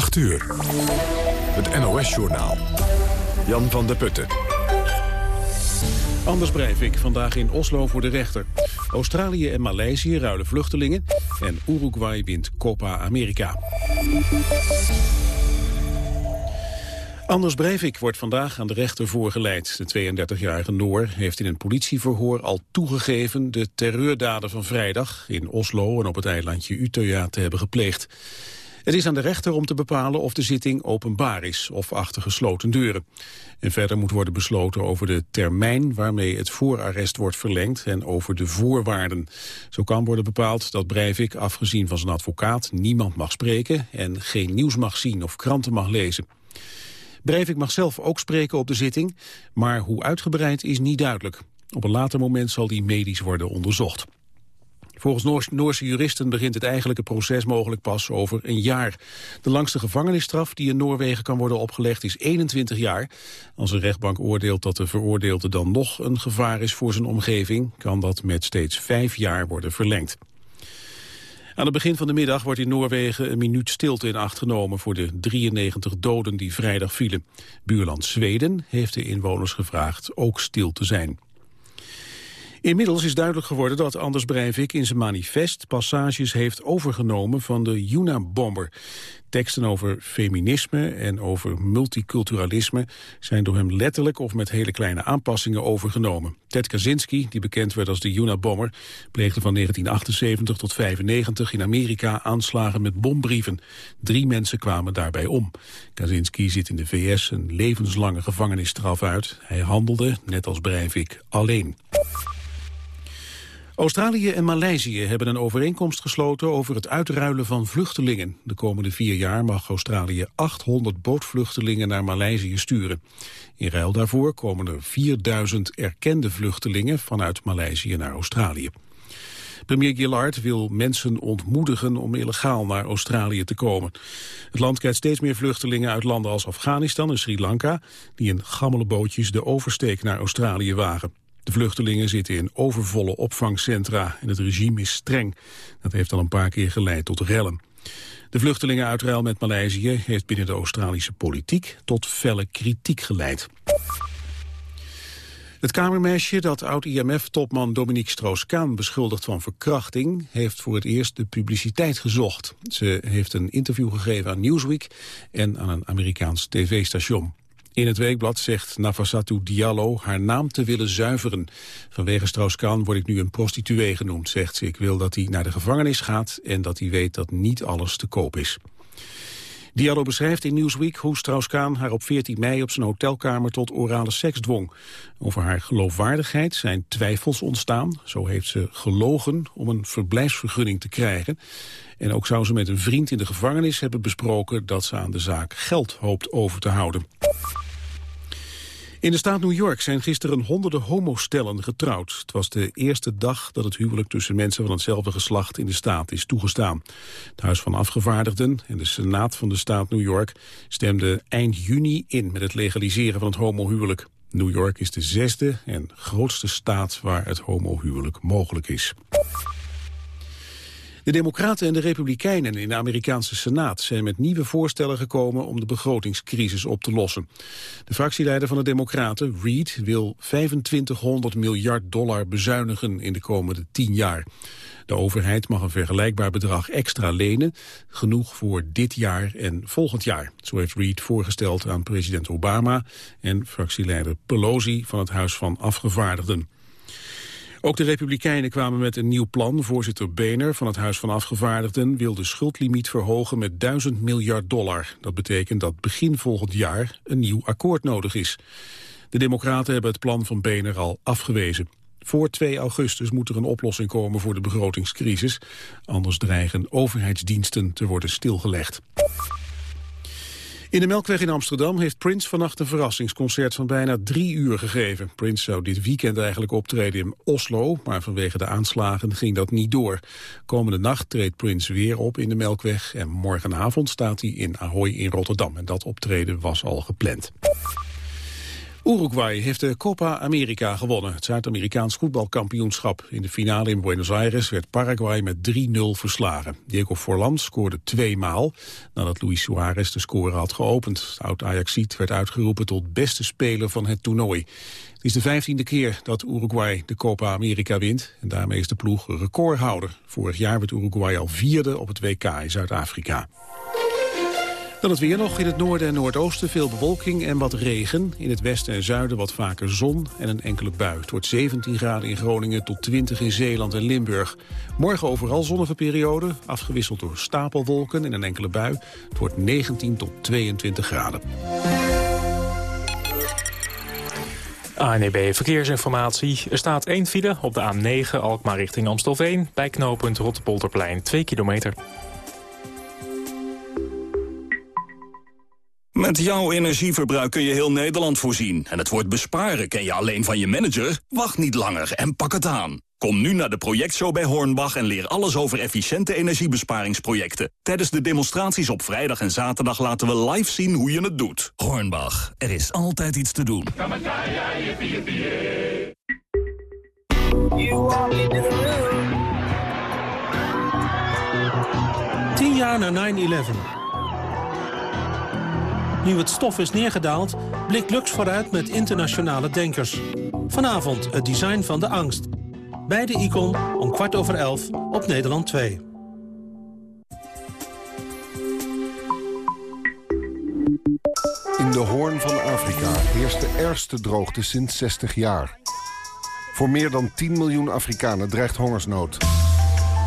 8 uur. Het NOS-journaal. Jan van der Putten. Anders ik vandaag in Oslo voor de rechter. Australië en Maleisië ruilen vluchtelingen. En Uruguay wint Copa America. Anders Breivik wordt vandaag aan de rechter voorgeleid. De 32-jarige Noor heeft in een politieverhoor al toegegeven... de terreurdaden van vrijdag in Oslo en op het eilandje Utøya te hebben gepleegd. Het is aan de rechter om te bepalen of de zitting openbaar is of achter gesloten deuren. En verder moet worden besloten over de termijn waarmee het voorarrest wordt verlengd en over de voorwaarden. Zo kan worden bepaald dat Breivik, afgezien van zijn advocaat, niemand mag spreken en geen nieuws mag zien of kranten mag lezen. Breivik mag zelf ook spreken op de zitting, maar hoe uitgebreid is niet duidelijk. Op een later moment zal die medisch worden onderzocht. Volgens Noorse juristen begint het eigenlijke proces mogelijk pas over een jaar. De langste gevangenisstraf die in Noorwegen kan worden opgelegd is 21 jaar. Als een rechtbank oordeelt dat de veroordeelde dan nog een gevaar is voor zijn omgeving... kan dat met steeds vijf jaar worden verlengd. Aan het begin van de middag wordt in Noorwegen een minuut stilte in acht genomen voor de 93 doden die vrijdag vielen. Buurland Zweden heeft de inwoners gevraagd ook stil te zijn. Inmiddels is duidelijk geworden dat Anders Breivik in zijn manifest passages heeft overgenomen van de Juna-bomber. Teksten over feminisme en over multiculturalisme zijn door hem letterlijk of met hele kleine aanpassingen overgenomen. Ted Kaczynski, die bekend werd als de Juna-bomber, pleegde van 1978 tot 1995 in Amerika aanslagen met bombrieven. Drie mensen kwamen daarbij om. Kaczynski zit in de VS een levenslange gevangenisstraf uit. Hij handelde, net als Breivik, alleen. Australië en Maleisië hebben een overeenkomst gesloten over het uitruilen van vluchtelingen. De komende vier jaar mag Australië 800 bootvluchtelingen naar Maleisië sturen. In ruil daarvoor komen er 4000 erkende vluchtelingen vanuit Maleisië naar Australië. Premier Gillard wil mensen ontmoedigen om illegaal naar Australië te komen. Het land krijgt steeds meer vluchtelingen uit landen als Afghanistan en Sri Lanka... die in gammele bootjes de oversteek naar Australië wagen. De vluchtelingen zitten in overvolle opvangcentra en het regime is streng. Dat heeft al een paar keer geleid tot rellen. De vluchtelingenuitruil met Maleisië heeft binnen de Australische politiek tot felle kritiek geleid. Het kamermeisje dat oud-IMF-topman Dominique Strauss-Kaan beschuldigt van verkrachting... heeft voor het eerst de publiciteit gezocht. Ze heeft een interview gegeven aan Newsweek en aan een Amerikaans tv-station. In het weekblad zegt Nafasatu Diallo haar naam te willen zuiveren. Vanwege Strauss-Kaan word ik nu een prostituee genoemd, zegt ze. Ik wil dat hij naar de gevangenis gaat en dat hij weet dat niet alles te koop is. Diallo beschrijft in Newsweek hoe Strauss-Kaan haar op 14 mei op zijn hotelkamer tot orale seks dwong. Over haar geloofwaardigheid zijn twijfels ontstaan. Zo heeft ze gelogen om een verblijfsvergunning te krijgen. En ook zou ze met een vriend in de gevangenis hebben besproken dat ze aan de zaak geld hoopt over te houden. In de staat New York zijn gisteren honderden homostellen getrouwd. Het was de eerste dag dat het huwelijk tussen mensen van hetzelfde geslacht in de staat is toegestaan. Het Huis van Afgevaardigden en de Senaat van de staat New York stemden eind juni in met het legaliseren van het homohuwelijk. New York is de zesde en grootste staat waar het homohuwelijk mogelijk is. De Democraten en de Republikeinen in de Amerikaanse Senaat zijn met nieuwe voorstellen gekomen om de begrotingscrisis op te lossen. De fractieleider van de Democraten, Reid, wil 2500 miljard dollar bezuinigen in de komende 10 jaar. De overheid mag een vergelijkbaar bedrag extra lenen, genoeg voor dit jaar en volgend jaar. Zo heeft Reid voorgesteld aan president Obama en fractieleider Pelosi van het Huis van Afgevaardigden. Ook de Republikeinen kwamen met een nieuw plan. Voorzitter Boehner van het Huis van Afgevaardigden wil de schuldlimiet verhogen met 1000 miljard dollar. Dat betekent dat begin volgend jaar een nieuw akkoord nodig is. De Democraten hebben het plan van Boehner al afgewezen. Voor 2 augustus moet er een oplossing komen voor de begrotingscrisis. Anders dreigen overheidsdiensten te worden stilgelegd. In de Melkweg in Amsterdam heeft Prince vannacht een verrassingsconcert van bijna drie uur gegeven. Prince zou dit weekend eigenlijk optreden in Oslo, maar vanwege de aanslagen ging dat niet door. Komende nacht treedt Prince weer op in de Melkweg en morgenavond staat hij in Ahoy in Rotterdam. En dat optreden was al gepland. Uruguay heeft de Copa America gewonnen, het Zuid-Amerikaans voetbalkampioenschap. In de finale in Buenos Aires werd Paraguay met 3-0 verslagen. Diego Forlan scoorde twee maal, nadat Luis Suarez de score had geopend. Oud-Ajaxiet werd uitgeroepen tot beste speler van het toernooi. Het is de vijftiende keer dat Uruguay de Copa America wint. En daarmee is de ploeg recordhouder. Vorig jaar werd Uruguay al vierde op het WK in Zuid-Afrika. Dan het weer nog. In het noorden en noordoosten veel bewolking en wat regen. In het westen en zuiden wat vaker zon en een enkele bui. Het wordt 17 graden in Groningen tot 20 in Zeeland en Limburg. Morgen overal zonnige periode, afgewisseld door stapelwolken en een enkele bui. Het wordt 19 tot 22 graden. ANEB Verkeersinformatie. Er staat één file op de A9 Alkmaar richting Amstelveen... bij knooppunt Rottepolderplein, 2 kilometer. Met jouw energieverbruik kun je heel Nederland voorzien. En het woord besparen ken je alleen van je manager? Wacht niet langer en pak het aan. Kom nu naar de projectshow bij Hornbach en leer alles over efficiënte energiebesparingsprojecten. Tijdens de demonstraties op vrijdag en zaterdag laten we live zien hoe je het doet. Hornbach, er is altijd iets te doen. Tien jaar na 9-11. Nu het stof is neergedaald, blikt Lux vooruit met internationale denkers. Vanavond het design van de angst. Bij de Icon om kwart over elf op Nederland 2. In de hoorn van Afrika heerst de ergste droogte sinds 60 jaar. Voor meer dan 10 miljoen Afrikanen dreigt hongersnood.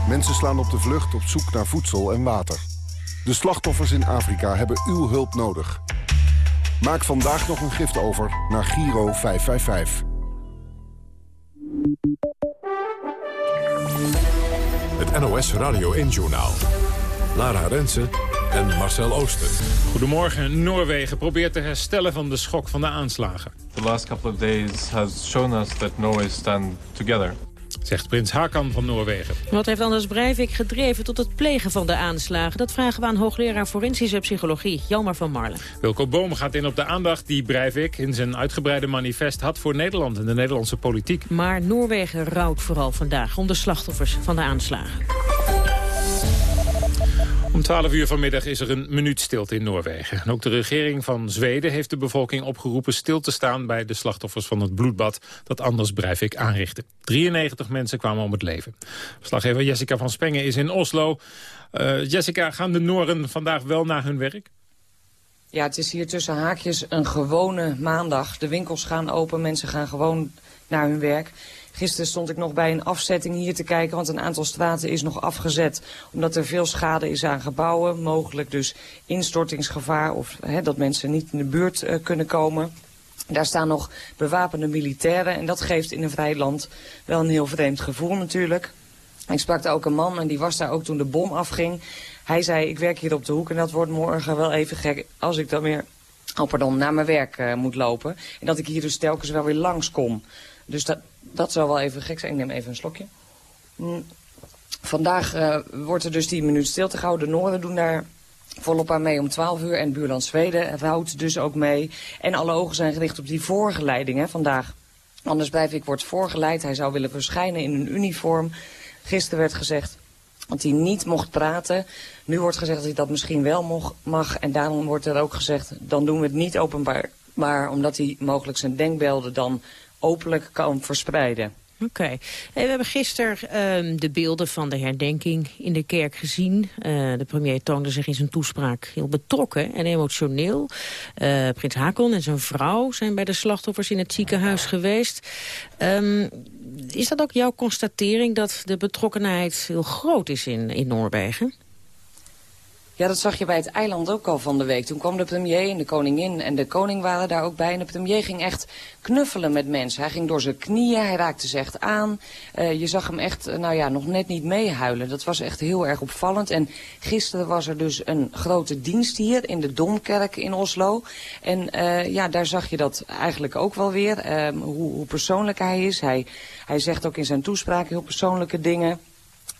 Mensen slaan op de vlucht op zoek naar voedsel en water. De slachtoffers in Afrika hebben uw hulp nodig. Maak vandaag nog een gift over naar Giro 555. Het NOS Radio 1-journaal. Lara Rensen en Marcel Ooster. Goedemorgen. Noorwegen probeert te herstellen van de schok van de aanslagen. The last couple of days has shown us that Norway stand together zegt prins Hakan van Noorwegen. Wat heeft Anders Breivik gedreven tot het plegen van de aanslagen? Dat vragen we aan hoogleraar forensische psychologie, Jelmar van Marlen. Wilco Boom gaat in op de aandacht die Breivik in zijn uitgebreide manifest had voor Nederland en de Nederlandse politiek. Maar Noorwegen rouwt vooral vandaag om de slachtoffers van de aanslagen. Om 12 uur vanmiddag is er een minuut stilte in Noorwegen. En ook de regering van Zweden heeft de bevolking opgeroepen stil te staan... bij de slachtoffers van het bloedbad dat Anders Breivik aanrichtte. 93 mensen kwamen om het leven. Verslaggever Jessica van Spengen is in Oslo. Uh, Jessica, gaan de Nooren vandaag wel naar hun werk? Ja, het is hier tussen haakjes een gewone maandag. De winkels gaan open, mensen gaan gewoon naar hun werk. Gisteren stond ik nog bij een afzetting hier te kijken, want een aantal straten is nog afgezet. Omdat er veel schade is aan gebouwen, mogelijk dus instortingsgevaar of dat mensen niet in de buurt uh, kunnen komen. Daar staan nog bewapende militairen en dat geeft in een vrij land wel een heel vreemd gevoel natuurlijk. Ik sprak daar ook een man en die was daar ook toen de bom afging. Hij zei, ik werk hier op de hoek en dat wordt morgen wel even gek als ik dan weer oh pardon, naar mijn werk uh, moet lopen. En dat ik hier dus telkens wel weer langskom. Dus dat, dat zou wel even gek zijn. Ik neem even een slokje. Mm. Vandaag uh, wordt er dus 10 minuten stilte gehouden. De Noorden doen daar volop aan mee om 12 uur. En buurland Zweden houdt dus ook mee. En alle ogen zijn gericht op die voorgeleiding hè, vandaag. Anders blijf ik wordt voorgeleid. Hij zou willen verschijnen in een uniform. Gisteren werd gezegd dat hij niet mocht praten. Nu wordt gezegd dat hij dat misschien wel mag. En daarom wordt er ook gezegd, dan doen we het niet openbaar. Maar omdat hij mogelijk zijn denkbeelden dan openlijk kan verspreiden. Oké. we hebben gisteren uh, de beelden van de herdenking in de kerk gezien. Uh, de premier toonde zich in zijn toespraak heel betrokken en emotioneel. Uh, Prins Hakon en zijn vrouw zijn bij de slachtoffers in het ziekenhuis geweest. Um, is dat ook jouw constatering dat de betrokkenheid heel groot is in, in Noorwegen? Ja, dat zag je bij het eiland ook al van de week. Toen kwam de premier en de koningin en de koning waren daar ook bij. En de premier ging echt knuffelen met mensen. Hij ging door zijn knieën, hij raakte ze echt aan. Uh, je zag hem echt, uh, nou ja, nog net niet meehuilen. Dat was echt heel erg opvallend. En gisteren was er dus een grote dienst hier in de Domkerk in Oslo. En uh, ja, daar zag je dat eigenlijk ook wel weer. Ehm, hoe, hoe persoonlijk hij is. Hij, hij zegt ook in zijn toespraak heel persoonlijke dingen.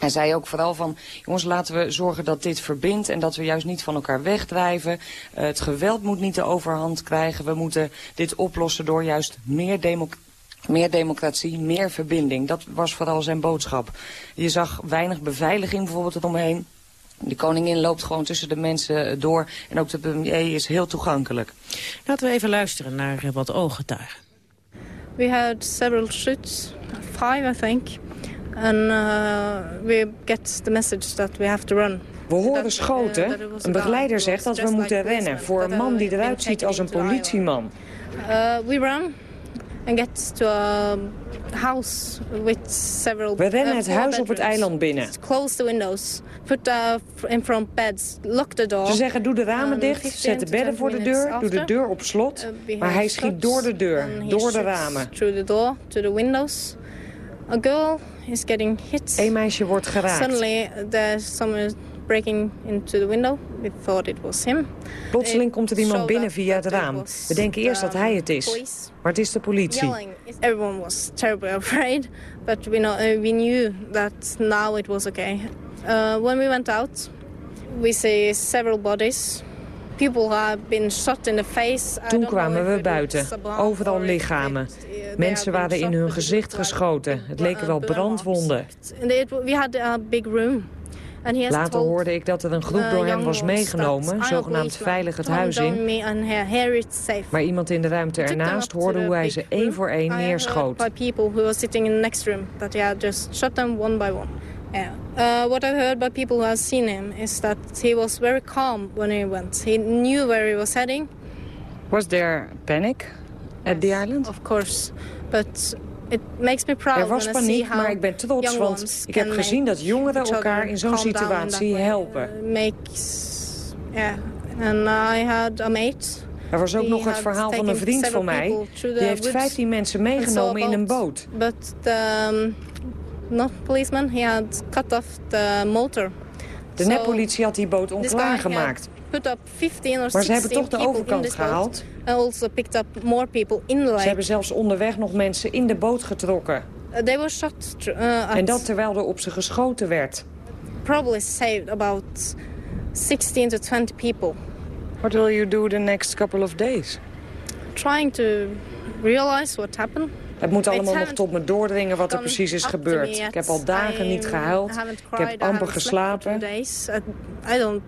Hij zei ook vooral van, jongens, laten we zorgen dat dit verbindt en dat we juist niet van elkaar wegdrijven. Uh, het geweld moet niet de overhand krijgen. We moeten dit oplossen door juist meer democratie. Meer democratie, meer verbinding. Dat was vooral zijn boodschap. Je zag weinig beveiliging bijvoorbeeld eromheen. De koningin loopt gewoon tussen de mensen door. En ook de premier is heel toegankelijk. Laten we even luisteren naar wat ooggetuigen. We had several shoots. Five, I think. And uh, we get the message that we have to run. We horen schoten. Een begeleider zegt dat we moeten rennen voor een man die eruit ziet als een politieman. Uh, we run and get to a house with several We rennen het huis op het eiland binnen. Close the windows. Put in front beds. Lock the door. Ze zeggen doe de ramen dicht, zet de bedden voor de deur, doe de deur op slot. Maar hij schiet door de deur, door de ramen. Through the door, to the windows. A girl is getting hit. Een meisje wordt geraakt. Suddenly there's someone breaking into the window. We thought it was him. Plotseling komt er iemand binnen via het raam. We denken eerst dat hij het is. Maar het is de politie. Everyone was terribly afraid, but we, know, uh, we knew that now it was okay. Uh, when we went out, we see several bodies. Toen kwamen we buiten. Overal lichamen. Mensen waren in hun gezicht geschoten. Het leken wel brandwonden. Later hoorde ik dat er een groep door hem was meegenomen, zogenaamd veilig het huis in. Maar iemand in de ruimte ernaast hoorde hoe hij ze één voor één neerschoot. Yeah. Uh, what I heard by people who have seen him is that he was very calm when he went. He knew where he was heading. Was there panic at the island? Of course, but it makes me proud er was paniek, maar ik ben trots, want ik heb gezien dat jongeren elkaar in zo'n situatie helpen. Uh, makes, yeah. And I had a mate er was ook nog het verhaal van een vriend van mij. Die heeft 15 mensen meegenomen in een boot. But the, um, not policeman, he had cut off the motor. De netpolitie had die boot onklaar gemaakt. Maar ze hebben toch de overkant gehaald. Also picked up more people in the lake. Ze hebben zelfs onderweg nog mensen in de boot getrokken. Uh, they were shot, uh, en dat terwijl er op ze geschoten werd. Probably saved about 16 to 20 people. What will you do the next couple of days? Trying to realize what happened. Het moet allemaal nog tot me doordringen wat er precies is gebeurd. Ik heb al dagen niet gehuild. Ik heb amper geslapen. I don't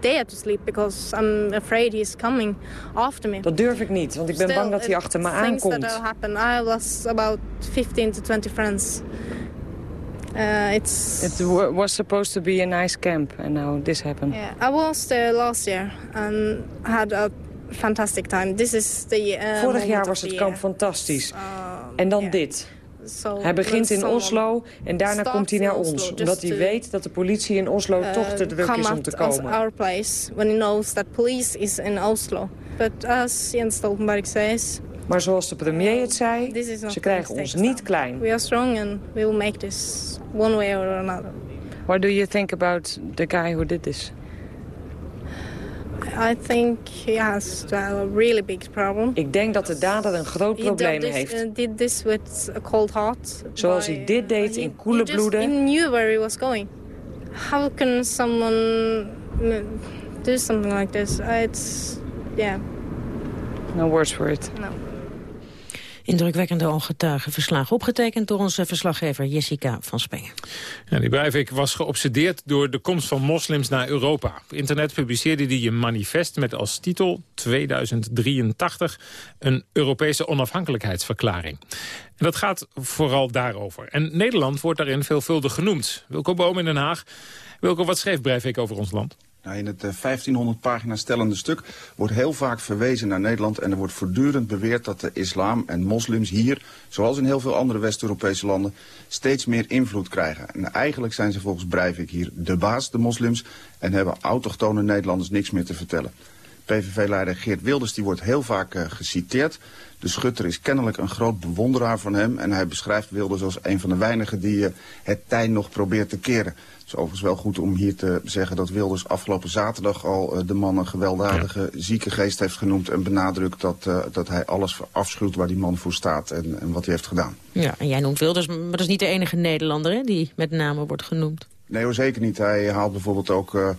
dare to sleep because I'm afraid he's coming after me. Dat durf ik niet, want ik ben bang dat hij achter me aankomt. That happen. I was about 15 to 20 friends. Uh, it's... It was supposed to be a nice camp, and now this happened. Yeah, I was there last year and had a fantastic time. This is the, uh, Vorig jaar was het kamp fantastisch. Uh, en dan dit. Hij begint in Oslo en daarna komt hij naar ons. Omdat hij weet dat de politie in Oslo uh, toch te druk is om te komen. our place when he knows that police is in Oslo. But as Jens Stoltenberg says... Maar zoals de premier het zei, ze krijgen ons niet klein. We are strong and we will make this one way or another. What do you think about the guy who did this? I think he has a really big problem. Ik denk dat de dader een groot probleem heeft. He did this with a cold heart. Zoals hij dit deed in koele bloeden. He knew where he was going. How can someone do something like this? It's yeah. No words for it. No. Indrukwekkende ongetuigenverslag, opgetekend door onze verslaggever Jessica van Spengen. Ja, die Breivik was geobsedeerd door de komst van moslims naar Europa. Op internet publiceerde hij een manifest met als titel 2083 een Europese onafhankelijkheidsverklaring. En dat gaat vooral daarover. En Nederland wordt daarin veelvuldig genoemd. Wilco Boom in Den Haag. Wilco, wat schreef Breivik over ons land? Nou, in het 1500 eh, pagina stellende stuk wordt heel vaak verwezen naar Nederland... en er wordt voortdurend beweerd dat de islam en moslims hier... zoals in heel veel andere West-Europese landen... steeds meer invloed krijgen. En eigenlijk zijn ze volgens Breivik hier de baas, de moslims... en hebben autochtone Nederlanders niks meer te vertellen. PVV-leider Geert Wilders die wordt heel vaak uh, geciteerd. De schutter is kennelijk een groot bewonderaar van hem... en hij beschrijft Wilders als een van de weinigen die uh, het tij nog probeert te keren is overigens wel goed om hier te zeggen dat Wilders afgelopen zaterdag al uh, de man een gewelddadige zieke geest heeft genoemd. En benadrukt dat, uh, dat hij alles afschuwt waar die man voor staat en, en wat hij heeft gedaan. Ja, en jij noemt Wilders, maar dat is niet de enige Nederlander hè, die met name wordt genoemd. Nee hoor, zeker niet. Hij haalt bijvoorbeeld ook uh,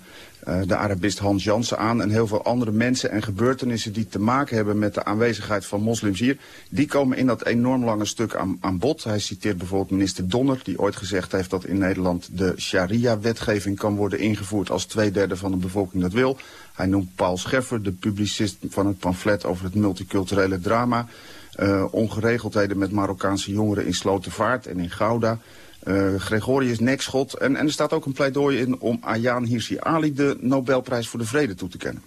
de Arabist Hans Jansen aan... en heel veel andere mensen en gebeurtenissen die te maken hebben... met de aanwezigheid van moslims hier. Die komen in dat enorm lange stuk aan, aan bod. Hij citeert bijvoorbeeld minister Donner... die ooit gezegd heeft dat in Nederland de sharia-wetgeving kan worden ingevoerd... als twee derde van de bevolking dat wil. Hij noemt Paul Scheffer, de publicist van het pamflet over het multiculturele drama... Uh, ongeregeldheden met Marokkaanse jongeren in Slotervaart en in Gouda... Uh, Gregorius Nekschot. En, en er staat ook een pleidooi in om Ayaan Hirsi Ali de Nobelprijs voor de Vrede toe te kennen.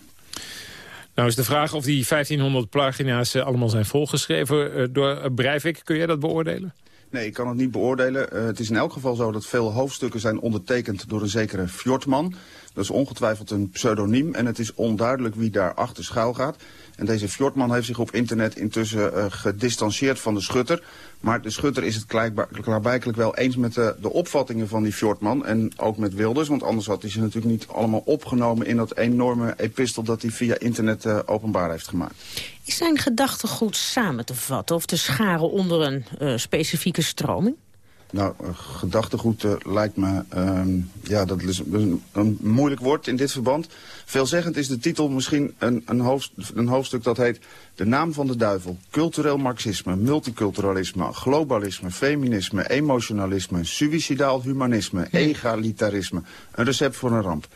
Nou is de vraag of die 1500 pagina's uh, allemaal zijn volgeschreven uh, door Breivik. Kun jij dat beoordelen? Nee, ik kan het niet beoordelen. het is in elk geval zo dat veel hoofdstukken zijn ondertekend door een zekere Fjordman. Dat is ongetwijfeld een pseudoniem en het is onduidelijk wie daar achter schuil gaat. En deze Fjordman heeft zich op internet intussen uh, gedistanceerd van de schutter. Maar de schutter is het klaarblijkelijk wel eens met de, de opvattingen van die Fjordman. En ook met Wilders, want anders had hij ze natuurlijk niet allemaal opgenomen... in dat enorme epistel dat hij via internet uh, openbaar heeft gemaakt. Is zijn gedachtegoed samen te vatten of te scharen onder een specifieke stroming? Nou, gedachtegoed uh, lijkt me, uh, ja, dat is een, een, moeilijk woord in dit verband. Veelzeggend is de titel misschien een, een, hoofd, een hoofdstuk dat heet De naam van de duivel. Cultureel marxisme, multiculturalisme, globalisme, feminisme, emotionalisme, suicidaal humanisme, egalitarisme. Een recept voor een ramp.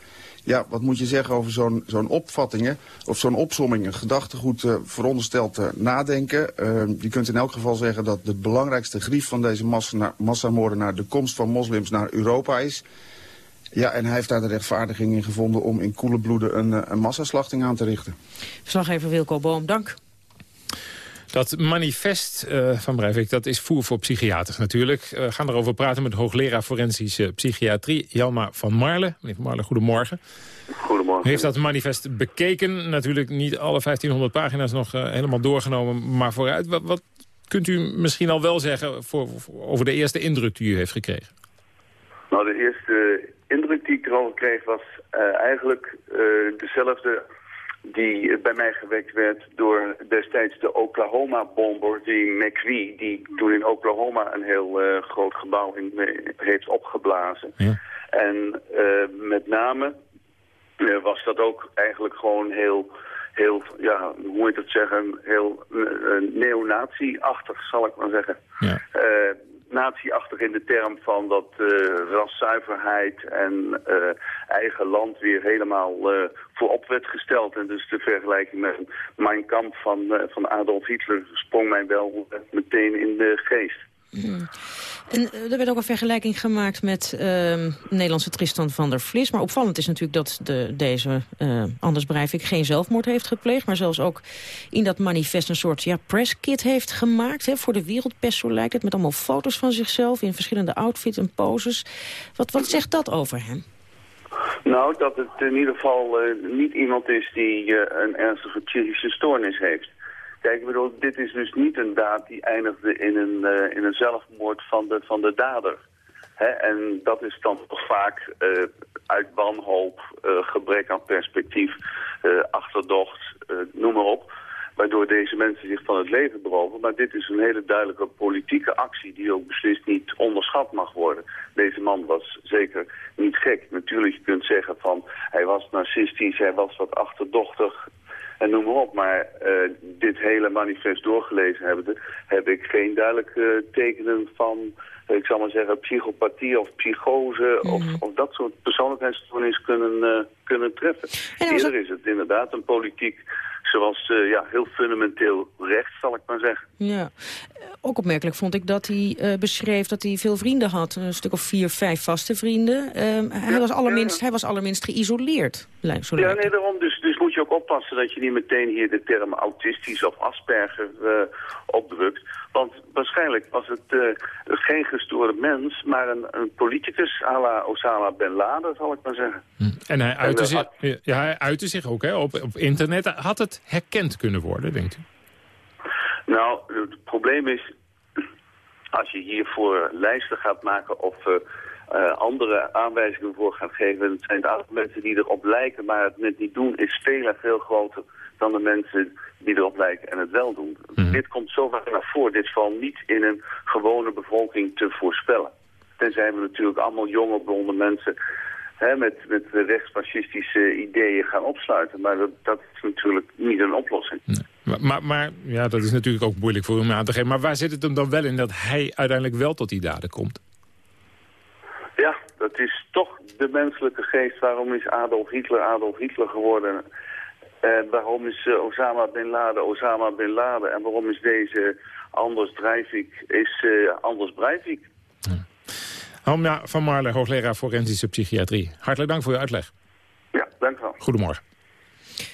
Ja, wat moet je zeggen over zo'n zo'n opvattingen, of zo'n opsomming, een gedachtegoed uh, nadenken. Uh, je kunt in elk geval zeggen dat de belangrijkste grief van deze massa, massamoordenaar de komst van moslims naar Europa is. Ja, en hij heeft daar de rechtvaardiging in gevonden om in koele bloeden een, een massaslachting aan te richten. Verslaggever Wilco Boom, dank. Dat manifest uh, van Breivik, dat is voer voor psychiaters natuurlijk. Uh, we gaan erover praten met hoogleraar forensische psychiatrie, Jelma van Marle. Meneer van Marle, goedemorgen. Goedemorgen. U heeft dat manifest bekeken. Natuurlijk niet alle 1500 pagina's nog uh, helemaal doorgenomen, maar vooruit. Wat, wat, kunt u misschien al wel zeggen voor, voor, over de eerste indruk die u heeft gekregen? Nou, de eerste indruk die ik erover kreeg was eigenlijk dezelfde die bij mij gewekt werd door destijds de Oklahoma-bomber, die McVie, die toen in Oklahoma een heel uh, groot gebouw in, uh, heeft opgeblazen. Ja. En uh, met name was dat ook eigenlijk gewoon heel, heel ja, hoe moet je dat zeggen, heel neonazi-achtig, zal ik maar zeggen. Ja natieachtig in de term van dat uh, raszuiverheid en uh, eigen land weer helemaal uh, voorop werd gesteld. En dus de vergelijking met Mein Kampf van, van Adolf Hitler sprong mij wel meteen in de geest. Mm. En er werd ook een vergelijking gemaakt met uh, Nederlandse Tristan van der Vlis. Maar opvallend is natuurlijk dat de, deze uh, Anders Breivik geen zelfmoord heeft gepleegd. Maar zelfs ook in dat manifest een soort ja, presskit heeft gemaakt. Hè, voor de wereldpers, zo lijkt het. Met allemaal foto's van zichzelf in verschillende outfits en poses. Wat, wat zegt dat over hem? Nou, dat het in ieder geval uh, niet iemand is die een ernstige psychische stoornis heeft. Kijk, dit is dus niet een daad die eindigde in een, uh, in een zelfmoord van de, van de dader. Hè? En dat is dan toch vaak uh, uit wanhoop, uh, gebrek aan perspectief, achterdocht, noem maar op. Waardoor deze mensen zich van het leven beroven. Maar dit is een hele duidelijke politieke actie die ook beslist niet onderschat mag worden. Deze man was zeker niet gek. Natuurlijk, je kunt zeggen van hij was narcistisch, hij was wat achterdochtig, en noem maar op. Maar uh, dit hele manifest doorgelezen hebbende, heb ik geen duidelijke tekenen van, ik zal maar zeggen, psychopathie of psychose mm. of, of, dat soort persoonlijkheidsstoornis kunnen, uh, kunnen treffen. Eerder is het inderdaad een politiek zoals uh, ja, heel fundamenteel recht, zal ik maar zeggen. Ja, ook opmerkelijk vond ik dat hij uh, beschreef dat hij veel vrienden had. Een stuk of vier, vijf vaste vrienden. Uh, hij, ja, was allerminst, ja. hij was allerminst geïsoleerd. Zo ja, nee, daarom. Dus, je ook oppassen dat je niet meteen hier de term autistisch of Asperger uh, opdrukt. Want waarschijnlijk was het geen gestoorde mens, maar een, een politicus à la Osama Bin Laden, zal ik maar zeggen. Hm. En hij uitte, en, zich, ja, hij uitte zich ook hè, op, op internet. Had het herkend kunnen worden, denkt u? Nou, het probleem is, als je hiervoor lijsten gaat maken of uh, uh, andere aanwijzingen voor gaat geven, het zijn het aantal mensen die erop lijken, maar het net niet doen, is veel veel groter dan de mensen die erop lijken en het wel doen. Mhm. Dit komt zo vaak naar voren. Dit valt niet in een gewone bevolking te voorspellen. Tenzij we natuurlijk allemaal jonge, blonde mensen hè, met, met rechtsfascistische ideeën gaan opsluiten. Maar dat, dat is natuurlijk niet een oplossing. Maar, maar, maar, ja, dat is natuurlijk ook moeilijk voor hem aan te geven. Maar waar zit het hem dan wel in dat hij uiteindelijk wel tot die daden komt? Ja, dat is toch de menselijke geest. Waarom is Adolf Hitler Adolf Hitler geworden? En waarom is uh, Osama Bin Laden Osama Bin Laden? En waarom is deze Anders Breivik is uh, Anders Breivik? Hamna van Marle, hoogleraar forensische psychiatrie. Hartelijk dank voor uw uitleg. Ja, dank wel. Goedemorgen.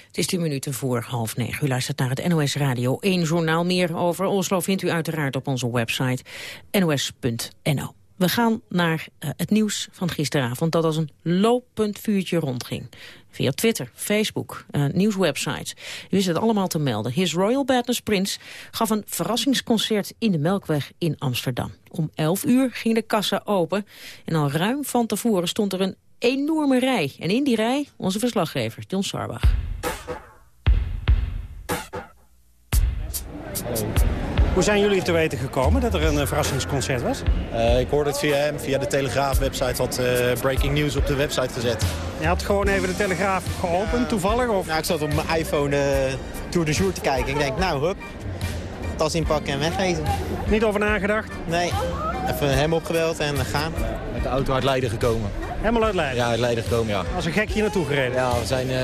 Het is tien minuten voor half negen. U luistert naar het NOS Radio 1 journaal. Meer over Oslo vindt u uiteraard op onze website nos.nl. We gaan naar uh, het nieuws van gisteravond dat als een lopend vuurtje rondging. Via Twitter, Facebook, uh, nieuwswebsites. U wist het allemaal te melden. His Royal Badness Prince gaf een verrassingsconcert in de Melkweg in Amsterdam. Om 11 uur ging de kassa open en al ruim van tevoren stond er een enorme rij. En in die rij onze verslaggever, John Sarbach. Hoe zijn jullie te weten gekomen dat er een uh, verrassingsconcert was? Uh, ik hoorde het via hem, via de Telegraaf-website, wat uh, breaking news op de website gezet. Je had gewoon even de Telegraaf geopend, toevallig? Of? Nou, ik zat op mijn iPhone Tour de Jour te kijken. Ik denk, nou, hup, tas inpakken en weggeven. Niet over nagedacht? Nee, even hem opgebeld en gaan. Met de auto uit Leiden gekomen. Helemaal uit Leiden? Ja, uit Leiden gekomen, ja. Als een gek hier naartoe gereden? Ja, we zijn, uh,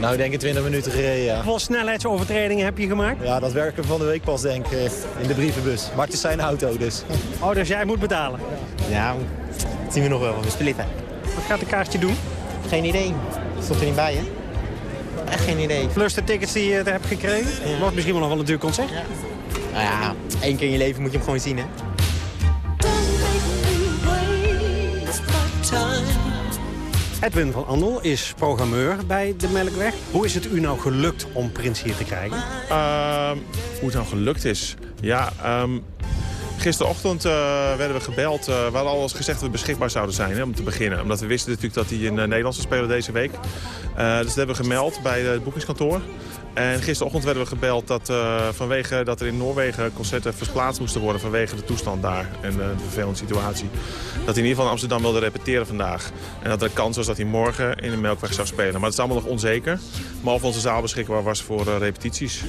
nou denk ik 20 minuten gereden, ja. Hoeveel snelheidsovertredingen heb je gemaakt? Ja, dat werken van de week pas, denk ik, in de brievenbus. Maar het is zijn auto, dus. Oh, dus jij moet betalen? Ja, dat zien we nog wel, we splitten. Wat gaat de kaartje doen? Geen idee. Stond er niet bij, hè? Echt geen idee. Plus de tickets die je er hebt gekregen? Ja. Wordt misschien wel nog wel een duur concert? Ja. Nou ja, één keer in je leven moet je hem gewoon zien, hè? Edwin van Andel is programmeur bij de Melkweg. Hoe is het u nou gelukt om Prins hier te krijgen? Uh, hoe het nou gelukt is? Ja, um, gisterochtend uh, werden we gebeld. Uh, we hadden al eens gezegd dat we beschikbaar zouden zijn hè, om te beginnen. Omdat we wisten natuurlijk dat hij in uh, Nederland zou spelen deze week. dus dat hebben we gemeld bij het boekingskantoor. En gisterochtend werden we gebeld dat uh, vanwege dat er in Noorwegen concerten verplaatst moesten worden vanwege de toestand daar en de vervelende situatie. Dat hij in ieder geval Amsterdam wilde repeteren vandaag. En dat er kans was dat hij morgen in de Melkweg zou spelen. Maar het is allemaal nog onzeker. Maar of onze zaal beschikbaar was voor uh, repetities.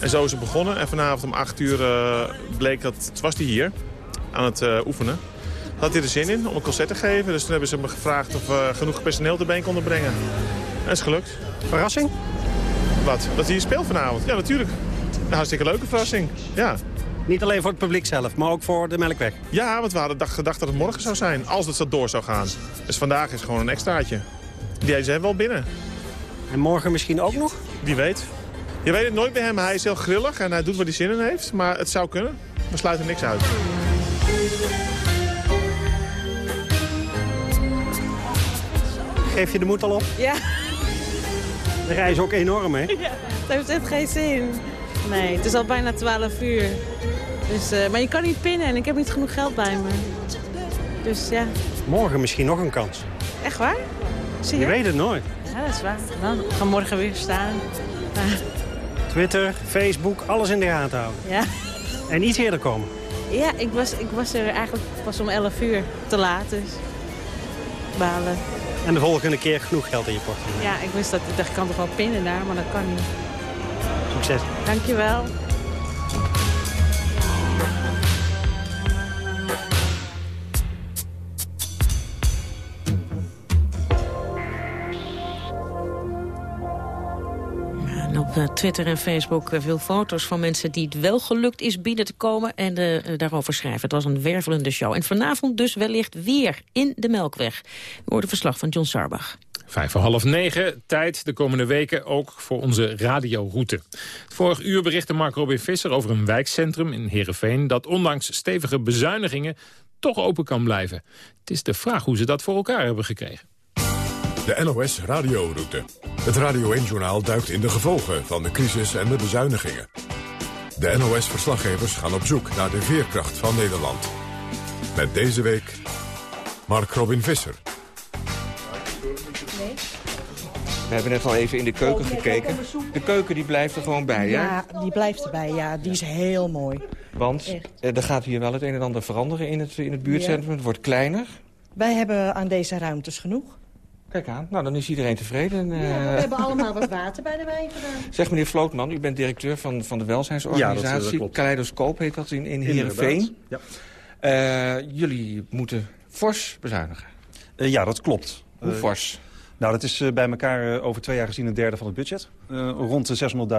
En zo is het begonnen. En vanavond om 8 uur bleek dat, het was hij hier aan het oefenen. Had hij er zin in om een concert te geven. Dus toen hebben ze me gevraagd of we genoeg personeel been konden brengen. En dat is gelukt. Verrassing? Wat? Dat hij hier speelt vanavond? Ja, natuurlijk. Een hartstikke leuke verrassing. Ja. Niet alleen voor het publiek zelf, maar ook voor de Melkweg? Ja, want we hadden gedacht dat het morgen zou zijn, als het zo door zou gaan. Dus vandaag is gewoon een extraatje. Die zijn wel binnen. En morgen misschien ook nog? Wie weet. Je weet het nooit bij hem. Hij is heel grillig en hij doet wat hij zin in heeft. Maar het zou kunnen. We sluiten niks uit. Geef je de moed al op? Ja. De rij is ook enorm, hè? Ja, het heeft echt geen zin. Nee, het is al bijna 12 uur. Dus, uh, maar je kan niet pinnen en ik heb niet genoeg geld bij me. Dus ja. Morgen misschien nog een kans. Echt waar? Zie je? je weet het nooit. Ja, dat is waar. Dan gaan morgen weer staan. Twitter, Facebook, alles in de gaten houden. Ja. En iets eerder komen. Ja, ik was, ik was er eigenlijk pas om 11 uur te laat. Dus balen. En de volgende keer genoeg geld in je portemonnee. Ja, ik wist dat. Ik dacht, ik kan toch wel pinnen daar, maar dat kan niet. Succes. Dankjewel. Twitter en Facebook veel foto's van mensen die het wel gelukt is binnen te komen en uh, daarover schrijven. Het was een wervelende show. En vanavond dus wellicht weer in de Melkweg. We verslag van John Sarbach. Vijf voor half negen, tijd de komende weken ook voor onze radioroute. Vorig uur berichtte Mark Robin Visser over een wijkcentrum in Heerenveen... dat ondanks stevige bezuinigingen toch open kan blijven. Het is de vraag hoe ze dat voor elkaar hebben gekregen. De NOS radioroute. Het Radio 1-journaal duikt in de gevolgen van de crisis en de bezuinigingen. De NOS-verslaggevers gaan op zoek naar de veerkracht van Nederland. Met deze week Mark Robin Visser. We hebben net al even in de keuken gekeken. De keuken die blijft er gewoon bij, hè? Ja, die blijft erbij, ja. Die is heel mooi. Want eh, er gaat hier wel het een en ander veranderen in het, in het buurtcentrum. Het wordt kleiner. Wij hebben aan deze ruimtes genoeg. Kijk aan, nou dan is iedereen tevreden. Ja, eh. we hebben allemaal wat water bij de wijn gedaan. Zeg meneer Vlootman, u bent directeur van, van de welzijnsorganisatie. Ja, klopt. Kaleidoscoop heet dat in, in Heerenveen. Ja. Eh, jullie moeten fors bezuinigen. Eh, ja, dat klopt. Hoe Eh, fors? Nou, dat is eh, bij elkaar eh, over twee jaar gezien een derde van het budget. Eh, rond de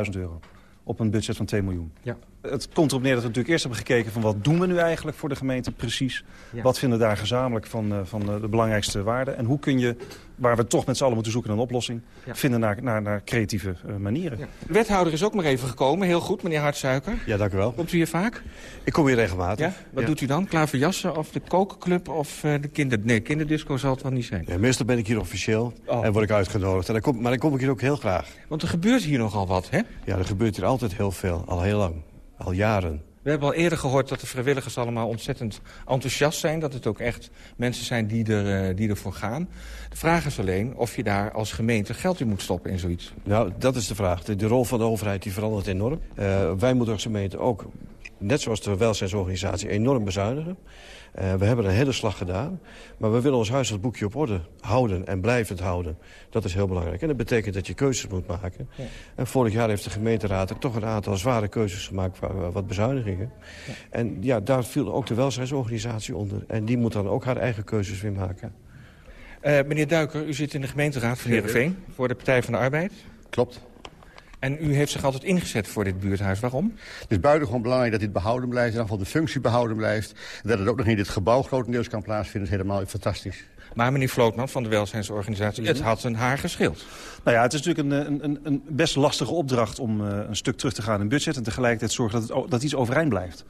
600.000 euro. Op een budget van 2 miljoen. Ja. Het komt erop neer dat we natuurlijk eerst hebben gekeken... van wat doen we nu eigenlijk voor de gemeente precies? Ja. Wat vinden we daar gezamenlijk van, eh, van eh, de belangrijkste waarden? En hoe kun je, waar we toch met z'n allen moeten zoeken naar een oplossing... Ja. vinden naar, naar, naar creatieve eh, manieren. De wethouder is ook maar even gekomen. Heel goed, meneer Hartsuiker. Ja, dank u wel. Komt u hier vaak? Ik kom hier regelmatig. Ja? Wat Ja. doet u dan? Klaverjassen of de kokenclub of eh, de kinder... Nee, kinderdisco zal het wel niet zijn. Ja, meestal ben ik hier officieel en word ik uitgenodigd. En dan kom, maar dan kom ik hier ook heel graag. Want er gebeurt hier nogal wat, hè? Ja, er gebeurt hier altijd heel veel. Al heel lang. Al jaren. We hebben al eerder gehoord dat de vrijwilligers allemaal ontzettend enthousiast zijn. Dat het ook echt mensen zijn die, er, eh, die ervoor gaan. De vraag is alleen of je daar als gemeente geld in moet stoppen in zoiets. Nou, dat is de vraag. De, de rol van de overheid die verandert enorm. Eh, wij moeten als gemeente ook, net zoals de welzijnsorganisatie, enorm bezuinigen. Eh, we hebben een hele slag gedaan. Maar we willen ons huishoudboekje op orde houden en blijvend houden. Dat is heel belangrijk. En dat betekent dat je keuzes moet maken. Ja. En vorig jaar heeft de gemeenteraad er toch een aantal zware keuzes gemaakt... voor wat bezuinigingen. En ja, daar viel ook de welzijnsorganisatie onder. En die moet dan ook haar eigen keuzes weer maken. Eh, meneer Duiker, u zit in de gemeenteraad van Heerenveen... voor de Partij van de Arbeid. Klopt. En u heeft zich altijd ingezet voor dit buurthuis. Waarom? Het is buitengewoon belangrijk dat dit behouden blijft. In ieder geval de functie behouden blijft. En dat het ook nog in dit gebouw grotendeels kan plaatsvinden is helemaal fantastisch. Maar meneer Vlootman van de welzijnsorganisatie... het had een haar geschild. Nou ja, het is natuurlijk een, een, een best lastige opdracht om uh, een stuk terug te gaan in budget... en tegelijkertijd zorgen dat, het, dat iets overeind blijft.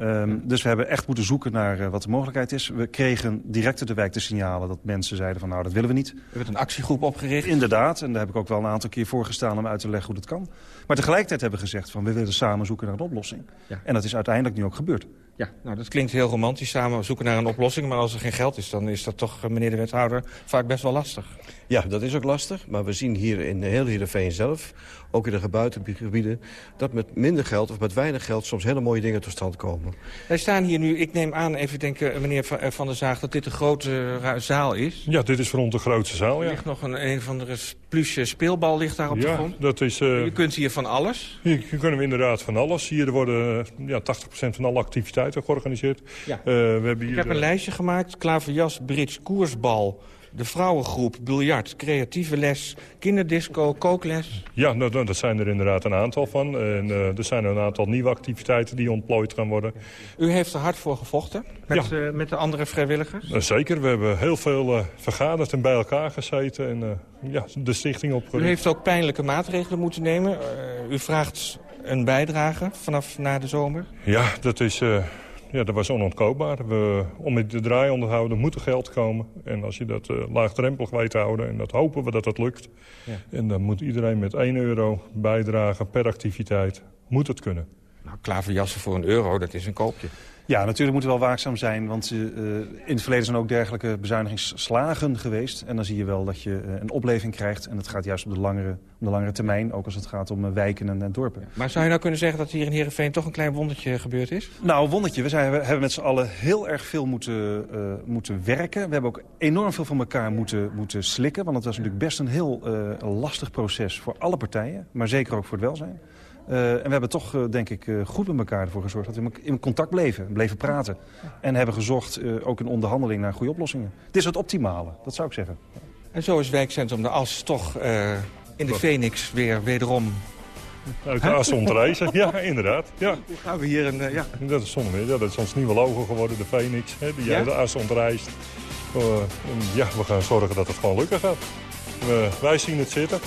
Um, dus we hebben echt moeten zoeken naar uh, wat de mogelijkheid is. We kregen direct uit de wijk de signalen dat mensen zeiden van nou dat willen we niet. We hebben een actiegroep opgericht. Inderdaad, en daar heb ik ook wel een aantal keer voor gestaan om uit te leggen hoe dat kan. Maar tegelijkertijd hebben we gezegd van we willen samen zoeken naar een oplossing. Ja. En dat is uiteindelijk nu ook gebeurd. Ja, nou dat klinkt heel romantisch, samen zoeken naar een oplossing. Maar als er geen geld is, dan is dat toch, uh, meneer de wethouder, vaak best wel lastig. Ja, dat is ook lastig. Maar we zien hier in heel Heerenveen zelf, ook in de gebuitengebieden... dat met minder geld of met weinig geld soms hele mooie dingen tot stand komen. Wij staan hier nu, ik neem aan, even denken, meneer Van der Zaag... dat dit een grote uh, zaal is. Ja, dit is voor ons de grootste zaal, ja. Er ligt nog een, een of andere plusje speelbal ligt daar op ja, de grond. dat is... Uh, je kunt hier van alles? Hier kunnen we inderdaad van alles. Hier worden ja, 80% van alle activiteiten georganiseerd. Ja. Uh, we hebben hier ik heb een lijstje gemaakt. Klaverjas, bridge, koersbal... De vrouwengroep, biljart, creatieve les, kinderdisco, kookles. Ja, nou, dat zijn er inderdaad een aantal van. En uh, er zijn een aantal nieuwe activiteiten die ontplooid gaan worden. U heeft er hard voor gevochten met, ja. uh, met de andere vrijwilligers? Uh, zeker, we hebben heel veel vergaderd en bij elkaar gezeten. En ja, de stichting opgericht. U heeft ook pijnlijke maatregelen moeten nemen. u vraagt een bijdrage vanaf na de zomer? Ja, dat is... Ja, dat was onontkoopbaar. We, om het te draai onderhouden moet er geld komen. En als je dat uh, laagdrempelig weet te houden, en dat hopen we dat dat lukt... Ja. en dan moet iedereen met 1 euro bijdragen per activiteit, moet het kunnen. Nou, klaverjassen voor een euro, dat is een koopje. Ja, natuurlijk moeten we wel waakzaam zijn, want uh, in het verleden zijn ook dergelijke bezuinigingsslagen geweest. En dan zie je wel dat je uh, een opleving krijgt. En het gaat juist op de langere, om de langere termijn, ook als het gaat om uh, wijken en, en, dorpen. Maar zou je nou kunnen zeggen dat hier in Heerenveen toch een klein wondertje gebeurd is? Nou, wondertje. We, zijn, we hebben met z'n allen heel erg veel moeten, moeten werken. We hebben ook enorm veel van elkaar moeten, moeten slikken. Want het was natuurlijk best een heel lastig proces voor alle partijen. Maar zeker ook voor het welzijn. Uh, en we hebben toch, uh, denk ik, uh, goed met elkaar ervoor gezorgd... dat we in contact bleven, bleven praten. En hebben gezocht, ook in onderhandeling, naar goede oplossingen. Dit is het optimale, dat zou ik zeggen. En zo is wijkcentrum De As toch in de Phoenix weer wederom... Uit de As ontreizen, ja, inderdaad. Ja. Gaan we hier een, ja. Dat is zonder meer, ja, dat is ons nieuwe logo geworden, de Phoenix. Hè, die ja? de As ontreist. ja, we gaan zorgen dat het gewoon lukken gaat. wij zien het zitten.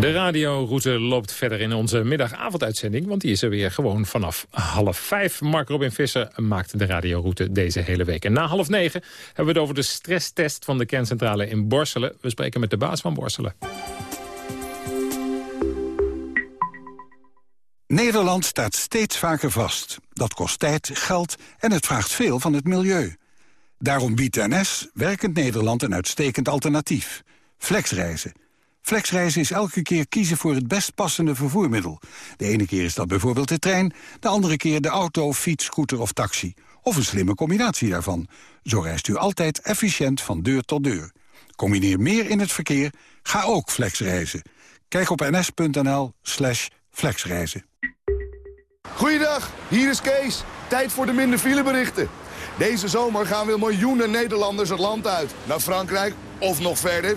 De radioroute loopt verder in onze middagavonduitzending... want die is er weer gewoon vanaf half vijf. Mark Robin Visser maakt de radioroute deze hele week. En na half negen hebben we het over de stresstest van de kerncentrale in Borselen. We spreken met de baas van Borselen. Nederland staat steeds vaker vast. Dat kost tijd, geld en het vraagt veel van het milieu. Daarom biedt NS Werkend Nederland een uitstekend alternatief. Flexreizen. Flexreizen is elke keer kiezen voor het best passende vervoermiddel. De ene keer is dat bijvoorbeeld de trein, de andere keer de auto, fiets, scooter of taxi. Of een slimme combinatie daarvan. Zo reist u altijd efficiënt van deur tot deur. Combineer meer in het verkeer, ga ook flexreizen. Kijk op ns.nl slash flexreizen. Goeiedag, hier is Kees. Tijd voor de minder fileberichten. Deze zomer gaan weer miljoenen Nederlanders het land uit. Naar Frankrijk of nog verder.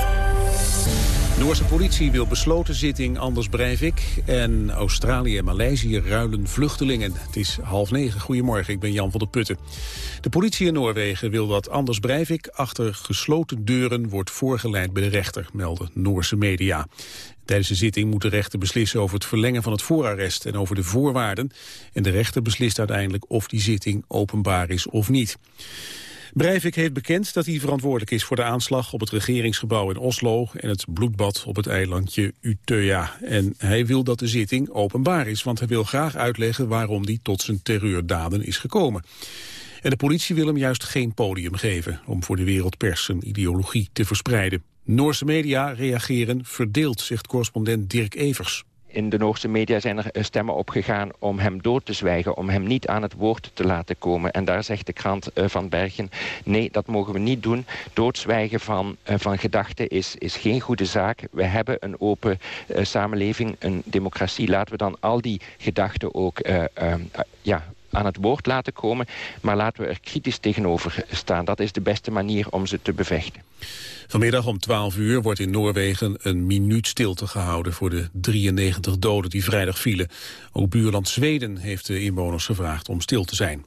Noorse politie wil besloten zitting Anders Breivik. En Australië en Maleisië ruilen vluchtelingen. Het is half negen. Goedemorgen, ik ben Jan van der Putten. De politie in Noorwegen wil dat Anders Breivik achter gesloten deuren wordt voorgeleid bij de rechter, melden Noorse media. Tijdens de zitting moet de rechter beslissen over het verlengen van het voorarrest en over de voorwaarden. En de rechter beslist uiteindelijk of die zitting openbaar is of niet. Breivik heeft bekend dat hij verantwoordelijk is voor de aanslag op het regeringsgebouw in Oslo en het bloedbad op het eilandje Utøya. En hij wil dat de zitting openbaar is, want hij wil graag uitleggen waarom hij tot zijn terreurdaden is gekomen. En de politie wil hem juist geen podium geven om voor de wereldpers zijn ideologie te verspreiden. Noorse media reageren verdeeld, zegt correspondent Dirk Evers in de Noorse media zijn er eh, stemmen opgegaan om hem dood te zwijgen, om hem niet aan het woord te laten komen. En daar zegt de krant eh, van Bergen, nee, dat mogen we niet doen. Doodzwijgen van, uh, van gedachten is, is geen goede zaak. We hebben een open samenleving, een democratie. Laten we dan al die gedachten ook ja, aan het woord laten komen. Maar laten we er kritisch tegenover staan. Dat is de beste manier om ze te bevechten. Vanmiddag om 12 uur wordt in Noorwegen een minuut stilte gehouden... voor de 93 doden die vrijdag vielen. Ook buurland Zweden heeft de inwoners gevraagd om stil te zijn.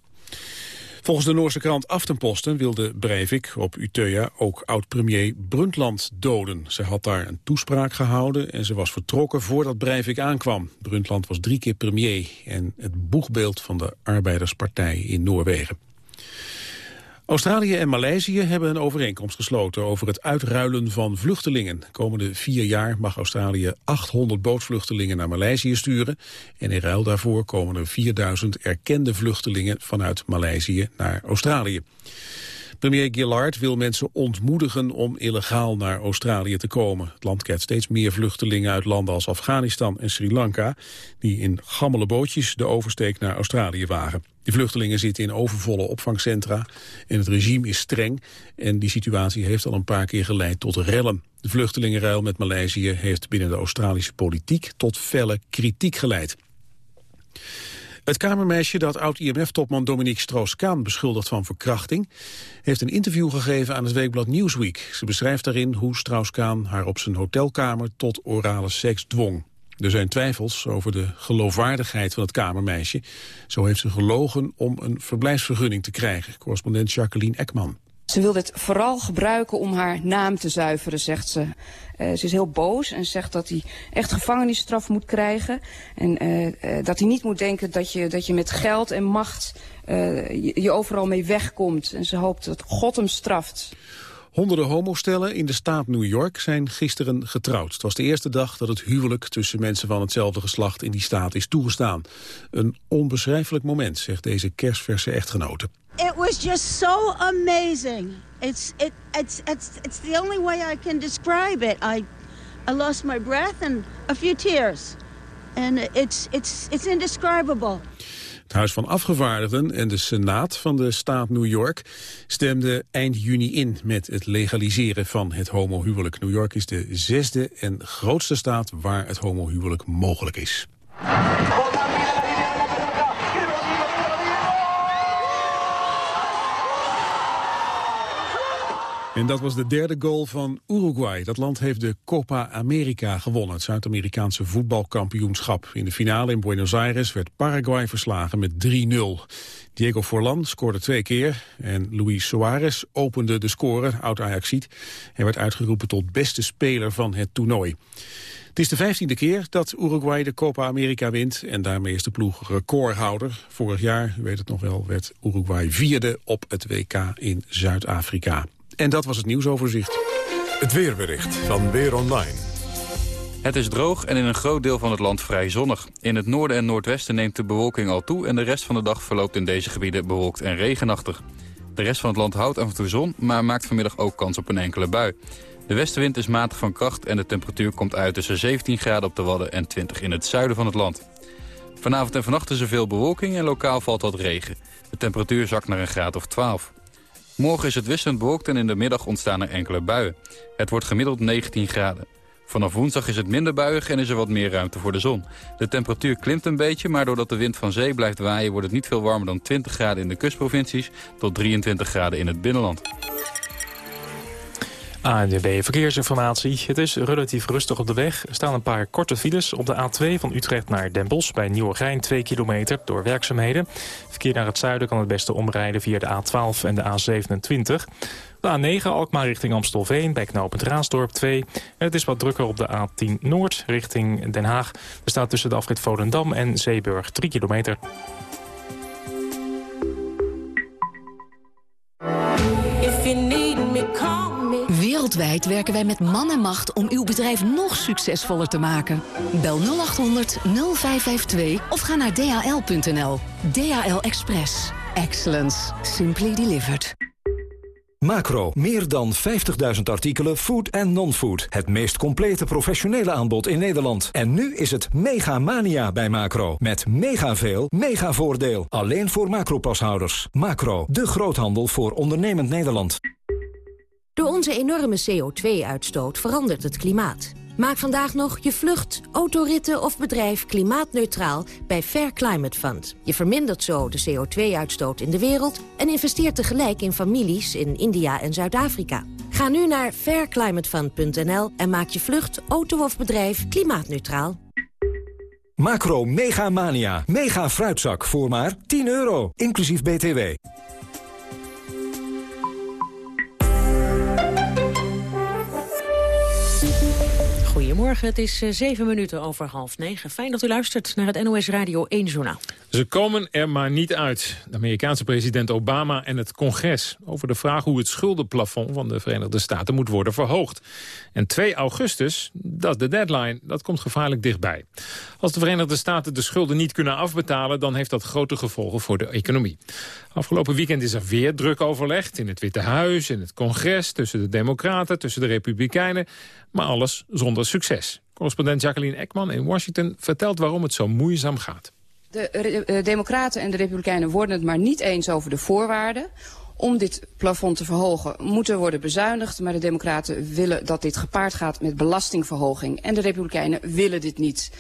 Volgens de Noorse krant Aftenposten wilde Breivik op Utøya ook oud-premier Brundtland doden. Ze had daar een toespraak gehouden en ze was vertrokken voordat Breivik aankwam. Brundtland was drie keer premier en het boegbeeld van de Arbeiderspartij in Noorwegen. Australië en Maleisië hebben een overeenkomst gesloten over het uitruilen van vluchtelingen. De komende vier jaar mag Australië 800 bootvluchtelingen naar Maleisië sturen. En in ruil daarvoor komen er 4000 erkende vluchtelingen vanuit Maleisië naar Australië. Premier Gillard wil mensen ontmoedigen om illegaal naar Australië te komen. Het land krijgt steeds meer vluchtelingen uit landen als Afghanistan en Sri Lanka... die in gammele bootjes de oversteek naar Australië wagen. Die vluchtelingen zitten in overvolle opvangcentra en het regime is streng. En die situatie heeft al een paar keer geleid tot rellen. De vluchtelingenruil met Maleisië heeft binnen de Australische politiek tot felle kritiek geleid. Het kamermeisje dat oud-IMF-topman Dominique Strauss-Kaan beschuldigt van verkrachting... heeft een interview gegeven aan het weekblad Newsweek. Ze beschrijft daarin hoe Strauss-Kaan haar op zijn hotelkamer tot orale seks dwong. Er zijn twijfels over de geloofwaardigheid van het kamermeisje. Zo heeft ze gelogen om een verblijfsvergunning te krijgen. Correspondent Jacqueline Ekman. Ze wil dit vooral gebruiken om haar naam te zuiveren, zegt ze. Uh, ze is heel boos en zegt dat hij echt gevangenisstraf moet krijgen. En uh, uh, dat hij niet moet denken dat je, dat je met geld en macht je overal mee wegkomt. En ze hoopt dat God hem straft. Honderden homostellen in de staat New York zijn gisteren getrouwd. Het was de eerste dag dat het huwelijk tussen mensen van hetzelfde geslacht in die staat is toegestaan. Een onbeschrijfelijk moment, zegt deze kerstverse echtgenote. It was just so amazing. It's it it's it's it's the only way I can describe it. I I lost my breath and a few tears. And it's it's it's indescribable. Huis van Afgevaardigden en de Senaat van de staat New York stemden eind juni in met het legaliseren van het homohuwelijk. New York is de zesde en grootste staat waar het homohuwelijk mogelijk is. En dat was de derde goal van Uruguay. Dat land heeft de Copa America gewonnen, het Zuid-Amerikaanse voetbalkampioenschap. In de finale in Buenos Aires werd Paraguay verslagen met 3-0. Diego Forlan scoorde twee keer en Luis Suarez opende de score, oud-Ajaxiet. Hij werd uitgeroepen tot beste speler van het toernooi. Het is de vijftiende keer dat Uruguay de Copa America wint en daarmee is de ploeg recordhouder. Vorig jaar, u weet het nog wel, werd Uruguay vierde op het WK in Zuid-Afrika. En dat was het nieuwsoverzicht. Het weerbericht van Weer Online. Het is droog en in een groot deel van het land vrij zonnig. In het noorden en noordwesten neemt de bewolking al toe... en de rest van de dag verloopt in deze gebieden bewolkt en regenachtig. De rest van het land houdt af en toe zon, maar maakt vanmiddag ook kans op een enkele bui. De westenwind is matig van kracht en de temperatuur komt uit tussen 17 graden op de Wadden en 20 in het zuiden van het land. Vanavond en vannacht is er veel bewolking en lokaal valt wat regen. De temperatuur zakt naar een graad of 12. Morgen is het wisselend bewolkt en in de middag ontstaan er enkele buien. Het wordt gemiddeld 19 graden. Vanaf woensdag is het minder buiig en is er wat meer ruimte voor de zon. De temperatuur klimt een beetje, maar doordat de wind van zee blijft waaien... wordt het niet veel warmer dan 20 graden in de kustprovincies... tot 23 graden in het binnenland. ANWB Verkeersinformatie. Het is relatief rustig op de weg. Er staan een paar korte files op de A2 van Utrecht naar Den Bosch... bij Nieuwegein 2 kilometer door werkzaamheden. Verkeer naar het zuiden kan het beste omrijden via de A12 en de A27. De A9 Alkmaar richting Amstelveen bij knooppunt Raasdorp 2. En het is wat drukker op de A10 Noord richting Den Haag. Er staat tussen de afrit Volendam en Zeeburg 3 kilometer. Wereldwijd werken wij met man en macht om uw bedrijf nog succesvoller te maken. Bel 0800 0552 of ga naar dhl.nl. DHL Express. Excellence. Simply delivered. Macro, meer dan 50.000 artikelen, food en non-food. Het meest complete professionele aanbod in Nederland. En nu is het mega mania bij Macro. Met mega veel, mega voordeel. Alleen voor Macro-pashouders. Macro, de groothandel voor ondernemend Nederland. Door onze enorme CO2-uitstoot verandert het klimaat. Maak vandaag nog je vlucht, autoritten of bedrijf klimaatneutraal bij Fair Climate Fund. Je vermindert zo de CO2-uitstoot in de wereld... en investeert tegelijk in families in India en Zuid-Afrika. Ga nu naar fairclimatefund.nl en maak je vlucht, auto of bedrijf klimaatneutraal. Macro Mega Mania. Mega fruitzak voor maar 10 euro, inclusief BTW. Het is eh, zeven minuten over half negen. Fijn dat u luistert naar het NOS Radio 1 Journaal. Ze komen er maar niet uit. De Amerikaanse president Obama en het congres... over de vraag hoe het schuldenplafond van de Verenigde Staten moet worden verhoogd. En 2 augustus, dat is de deadline, dat komt gevaarlijk dichtbij. Als de Verenigde Staten de schulden niet kunnen afbetalen... dan heeft dat grote gevolgen voor de economie. Afgelopen weekend is er weer druk overlegd in het Witte Huis... in het congres, tussen de democraten, tussen de republikeinen... maar alles zonder succes. Correspondent Jacqueline Ekman in Washington vertelt waarom het zo moeizaam gaat. De uh, democraten en de republikeinen worden het maar niet eens over de voorwaarden. Om dit plafond te verhogen moet er worden bezuinigd. Maar de democraten willen dat dit gepaard gaat met belastingverhoging. En de republikeinen willen dit niet.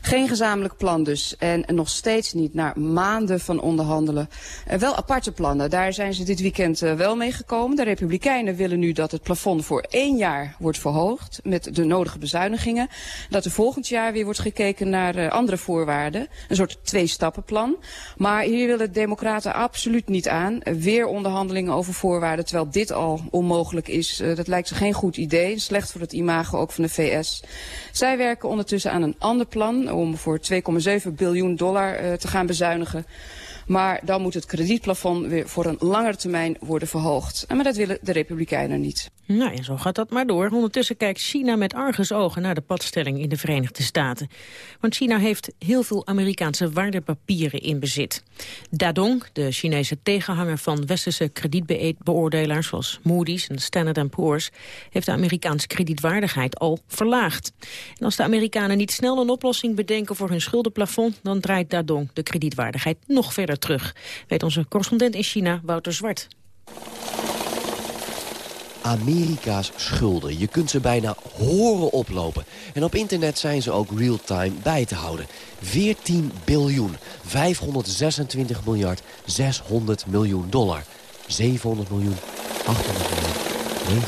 Geen gezamenlijk plan dus. En nog steeds niet na maanden van onderhandelen. Uh, wel aparte plannen. Daar zijn ze dit weekend uh, wel mee gekomen. De Republikeinen willen nu dat het plafond voor één jaar wordt verhoogd. Met de nodige bezuinigingen. Dat er volgend jaar weer wordt gekeken naar uh, andere voorwaarden. Een soort twee-stappenplan. Maar hier willen de democraten absoluut niet aan. weer onderhandelingen over voorwaarden. Terwijl dit al onmogelijk is. dat lijkt ze geen goed idee. Slecht voor het imago ook van de VS. Zij werken ondertussen aan een ander plan om voor 2,7 biljoen dollar uh, te gaan bezuinigen. Maar dan moet het kredietplafond weer voor een langere termijn worden verhoogd. En maar dat willen de Republikeinen niet. Nou ja, zo gaat dat maar door. Ondertussen kijkt China met argusogen naar de padstelling in de Verenigde Staten. Want China heeft heel veel Amerikaanse waardepapieren in bezit. Dadong, de Chinese tegenhanger van westerse kredietbeoordelaars zoals Moody's en Standard Poor's, heeft de Amerikaanse kredietwaardigheid al verlaagd. En als de Amerikanen niet snel een oplossing bedenken voor hun schuldenplafond, dan draait Dadong de kredietwaardigheid nog verder terug. Weet onze correspondent in China, Wouter Zwart. Amerika's schulden. Je kunt ze bijna horen oplopen. En op internet zijn ze ook real-time bij te houden. 14 biljoen, 526 miljard, 600 miljoen dollar. 700 miljoen, 800 miljoen,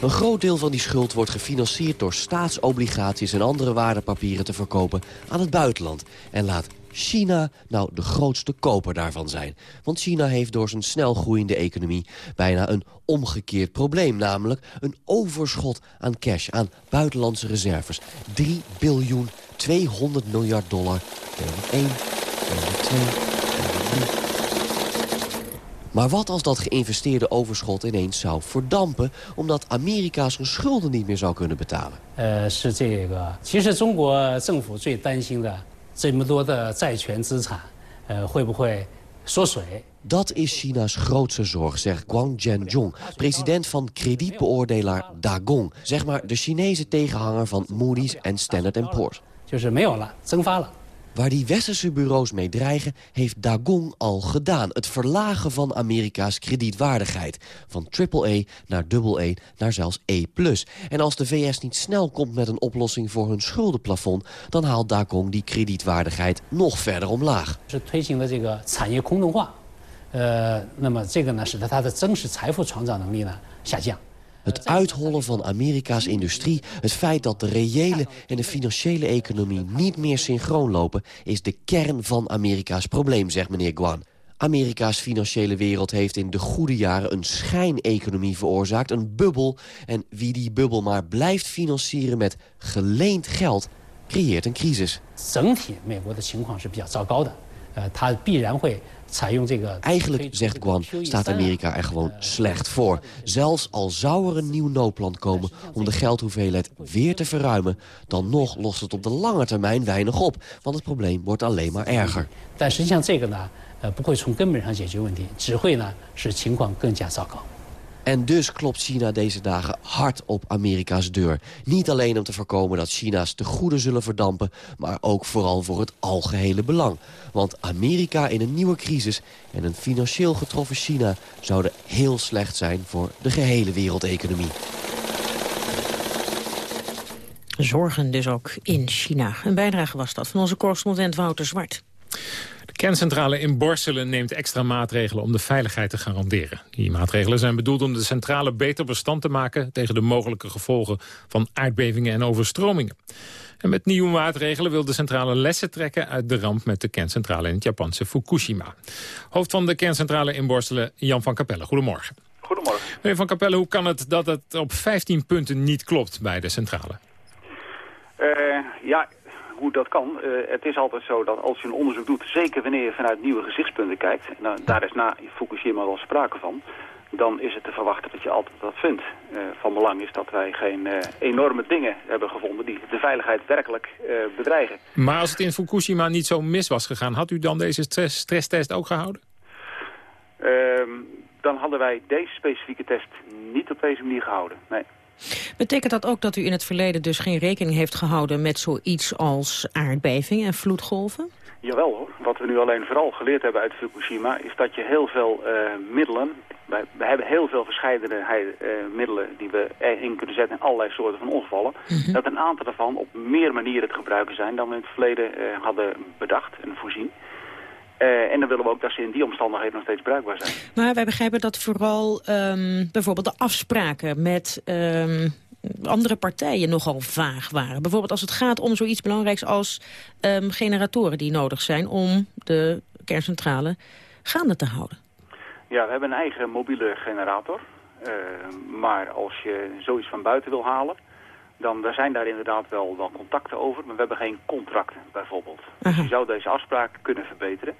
Een groot deel van die schuld wordt gefinancierd door staatsobligaties en andere waardepapieren te verkopen aan het buitenland. En laat China nou de grootste koper daarvan zijn. Want China heeft door zijn snel groeiende economie bijna een omgekeerd probleem. Namelijk een overschot aan cash, aan buitenlandse reserves. 3 biljoen 200 miljard dollar. 1, 2, 3. Maar wat als dat geïnvesteerde overschot ineens zou verdampen... omdat Amerika zijn schulden niet meer zou kunnen betalen? 呃，是 这个。其实中国政府最担心的这么多的债权资产，呃，会不会缩水？ Dat is China's grootste zorg, zegt Guang Zhenjiang, president van kredietbeoordelaar Dagong. Zeg maar de Chinese tegenhanger van Moody's en Standard Poor's. 就是没有了，蒸发了。 Waar die westerse bureaus mee dreigen, heeft Dagong al gedaan. Het verlagen van Amerika's kredietwaardigheid. Van AAA naar AA naar zelfs E+. En als de VS niet snel komt met een oplossing voor hun schuldenplafond... dan haalt Dagong die kredietwaardigheid nog verder omlaag. 是推行的这个产业空洞化，呃，那么这个呢，使得它的真实财富创造能力呢下降。 Het uithollen van Amerika's industrie, het feit dat de reële en de financiële economie niet meer synchroon lopen, is de kern van Amerika's probleem, zegt meneer Guan. Amerika's financiële wereld heeft in de goede jaren een schijneconomie veroorzaakt, een bubbel. En wie die bubbel maar blijft financieren met geleend geld, creëert een crisis. 整体美国的情况是比较糟糕的，呃， 它必然会采用这个 Eigenlijk, zegt Guan, staat Amerika er gewoon slecht voor. Zelfs al zou er een nieuw noodplan komen om de geldhoeveelheid weer te verruimen... dan nog lost het op de lange termijn weinig op. Want het probleem wordt alleen maar erger. 但实际上这个呢，呃，不会从根本上解决问题，只会呢使情况更加糟糕。 en dus klopt China deze dagen hard op Amerika's deur. Niet alleen om te voorkomen dat China's tegoeden zullen verdampen... maar ook vooral voor het algehele belang. Want Amerika in een nieuwe crisis en een financieel getroffen China... zouden heel slecht zijn voor de gehele wereldeconomie. Zorgen dus ook in China. Een bijdrage was dat van onze correspondent Wouter Zwart. De kerncentrale in Borselen neemt extra maatregelen om de veiligheid te garanderen. Die maatregelen zijn bedoeld om de centrale beter bestand te maken... tegen de mogelijke gevolgen van aardbevingen en overstromingen. En met nieuwe maatregelen wil de centrale lessen trekken... uit de ramp met de kerncentrale in het Japanse Fukushima. Hoofd van de kerncentrale in Borselen, Jan van Capelle. Goedemorgen. Goedemorgen. Meneer van Capelle, hoe kan het dat het op 15 punten niet klopt bij de centrale? Eh, ja, hoe dat kan. Eh, het is altijd zo dat als je een onderzoek doet, zeker wanneer je vanuit nieuwe gezichtspunten kijkt, dan, daar is na Fukushima wel sprake van, dan is het te verwachten dat je altijd dat vindt. Eh, van belang is dat wij geen eh, enorme dingen hebben gevonden die de veiligheid werkelijk bedreigen. Maar als het in Fukushima niet zo mis was gegaan... had u dan deze stress stresstest ook gehouden? Ehm, dan hadden wij deze specifieke test niet op deze manier gehouden. Nee. Betekent dat ook dat u in het verleden dus geen rekening heeft gehouden... met zoiets als aardbevingen en vloedgolven? Jawel hoor. Wat we nu alleen vooral geleerd hebben uit Fukushima... is dat je heel veel eh, middelen... Wij, we hebben heel veel verschillende uh, middelen die we in kunnen zetten in allerlei soorten van ongevallen. Dat een aantal daarvan op meer manieren te gebruiken zijn dan we in het verleden uh, hadden bedacht en voorzien. Uh, en dan willen we ook dat ze in die omstandigheden nog steeds bruikbaar zijn. Maar wij begrijpen dat vooral um, bijvoorbeeld de afspraken met um, andere partijen nogal vaag waren. Bijvoorbeeld als het gaat om zoiets belangrijks als um, generatoren die nodig zijn om de kerncentrale gaande te houden. Ja, we hebben een eigen mobiele generator. Uh, maar als je zoiets van buiten wil halen, dan er zijn daar inderdaad wel, wel contacten over. Maar we hebben geen contracten bijvoorbeeld. Dus je zou deze afspraak kunnen verbeteren.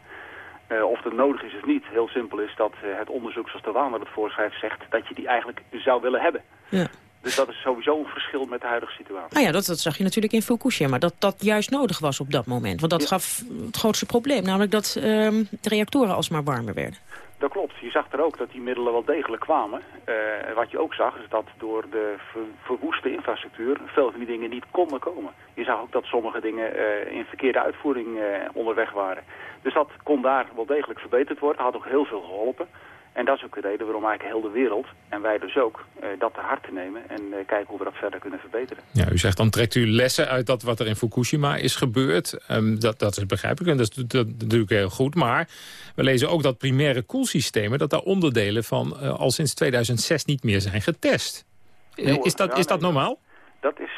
Uh, of dat nodig is of niet, heel simpel is dat uh, het onderzoek zoals de Waan het voorschrijft zegt dat je die eigenlijk zou willen hebben. Ja. Dus dat is sowieso een verschil met de huidige situatie. Nou ja, dat, dat zag je natuurlijk in Fukushima. Dat dat juist nodig was op dat moment. Want dat ja. gaf het grootste probleem. Namelijk dat uh, de reactoren alsmaar warmer werden. Dat klopt. Je zag er ook dat die middelen wel degelijk kwamen. Uh, wat je ook zag is dat door de ver verwoeste infrastructuur veel van die dingen niet konden komen. Je zag ook dat sommige dingen uh, in verkeerde uitvoering uh, onderweg waren. Dus dat kon daar wel degelijk verbeterd worden. Had ook heel veel geholpen. En dat is ook de reden waarom eigenlijk heel de wereld, en wij dus ook, eh, dat te hard te nemen en eh, kijken hoe we dat verder kunnen verbeteren. Ja, u zegt dan trekt u lessen uit dat wat er in Fukushima is gebeurd. Ehm, dat, dat is begrijpelijk en dat is dat, natuurlijk heel goed. Maar we lezen ook dat primaire koelsystemen, dat daar onderdelen van eh, al sinds 2006 niet meer zijn getest. Is dat, is dat normaal? Dat is,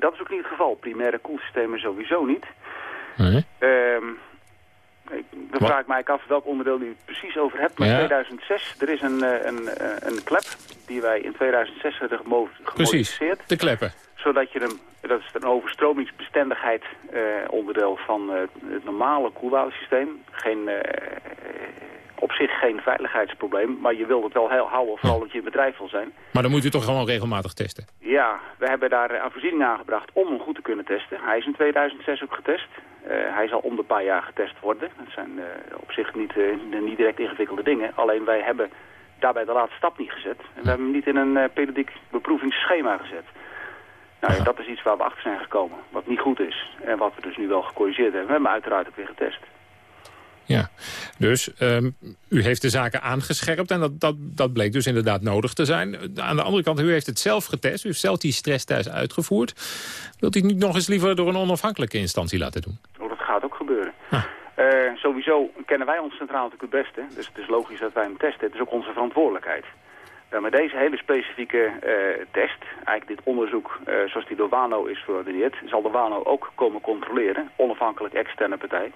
dat is ook niet het geval. Primaire koelsystemen sowieso niet. Nee. Ehm, ik, dan vraag ik mij af welk onderdeel u precies over hebt. Maar Ja. 2006, er is een, eh, een, eh, een klep die wij in 2006 hebben gemo- Precies, gemodificeerd. de kleppen. Zodat je hem, dat is een overstromingsbestendigheid eh, onderdeel van eh, het normale koelwatersysteem. Geen, eh, op zich geen veiligheidsprobleem, maar je wilt het wel heel houden, vooral dat je in bedrijf wil zijn. Maar dan moet u toch gewoon regelmatig testen? Ja, we hebben daar eh, aan voorziening aangebracht om hem goed te kunnen testen. Hij is in 2006 ook getest. Eh, hij zal om de paar jaar getest worden. Dat zijn eh, op zich niet, eh, niet direct ingewikkelde dingen. Alleen wij hebben daarbij de laatste stap niet gezet. En we hebben hem niet in een periodiek beproevingsschema gezet. Nou, ja, dat is iets waar we achter zijn gekomen. Wat niet goed is. En wat we dus nu wel gecorrigeerd hebben. We hebben hem uiteraard ook weer getest. Ja, dus ehm, u heeft de zaken aangescherpt en dat, dat, dat bleek dus inderdaad nodig te zijn. Aan de andere kant, u heeft het zelf getest, u heeft zelf die stress thuis uitgevoerd. Wilt u het niet nog eens liever door een onafhankelijke instantie laten doen? Oh, dat gaat ook gebeuren. Eh, sowieso kennen wij ons centraal natuurlijk het beste. Dus het is logisch dat wij hem testen. Het is ook onze verantwoordelijkheid. Uh, met deze hele specifieke eh, test, eigenlijk dit onderzoek eh, zoals die door WANO is verordeneerd, zal de WANO ook komen controleren, onafhankelijk externe partij.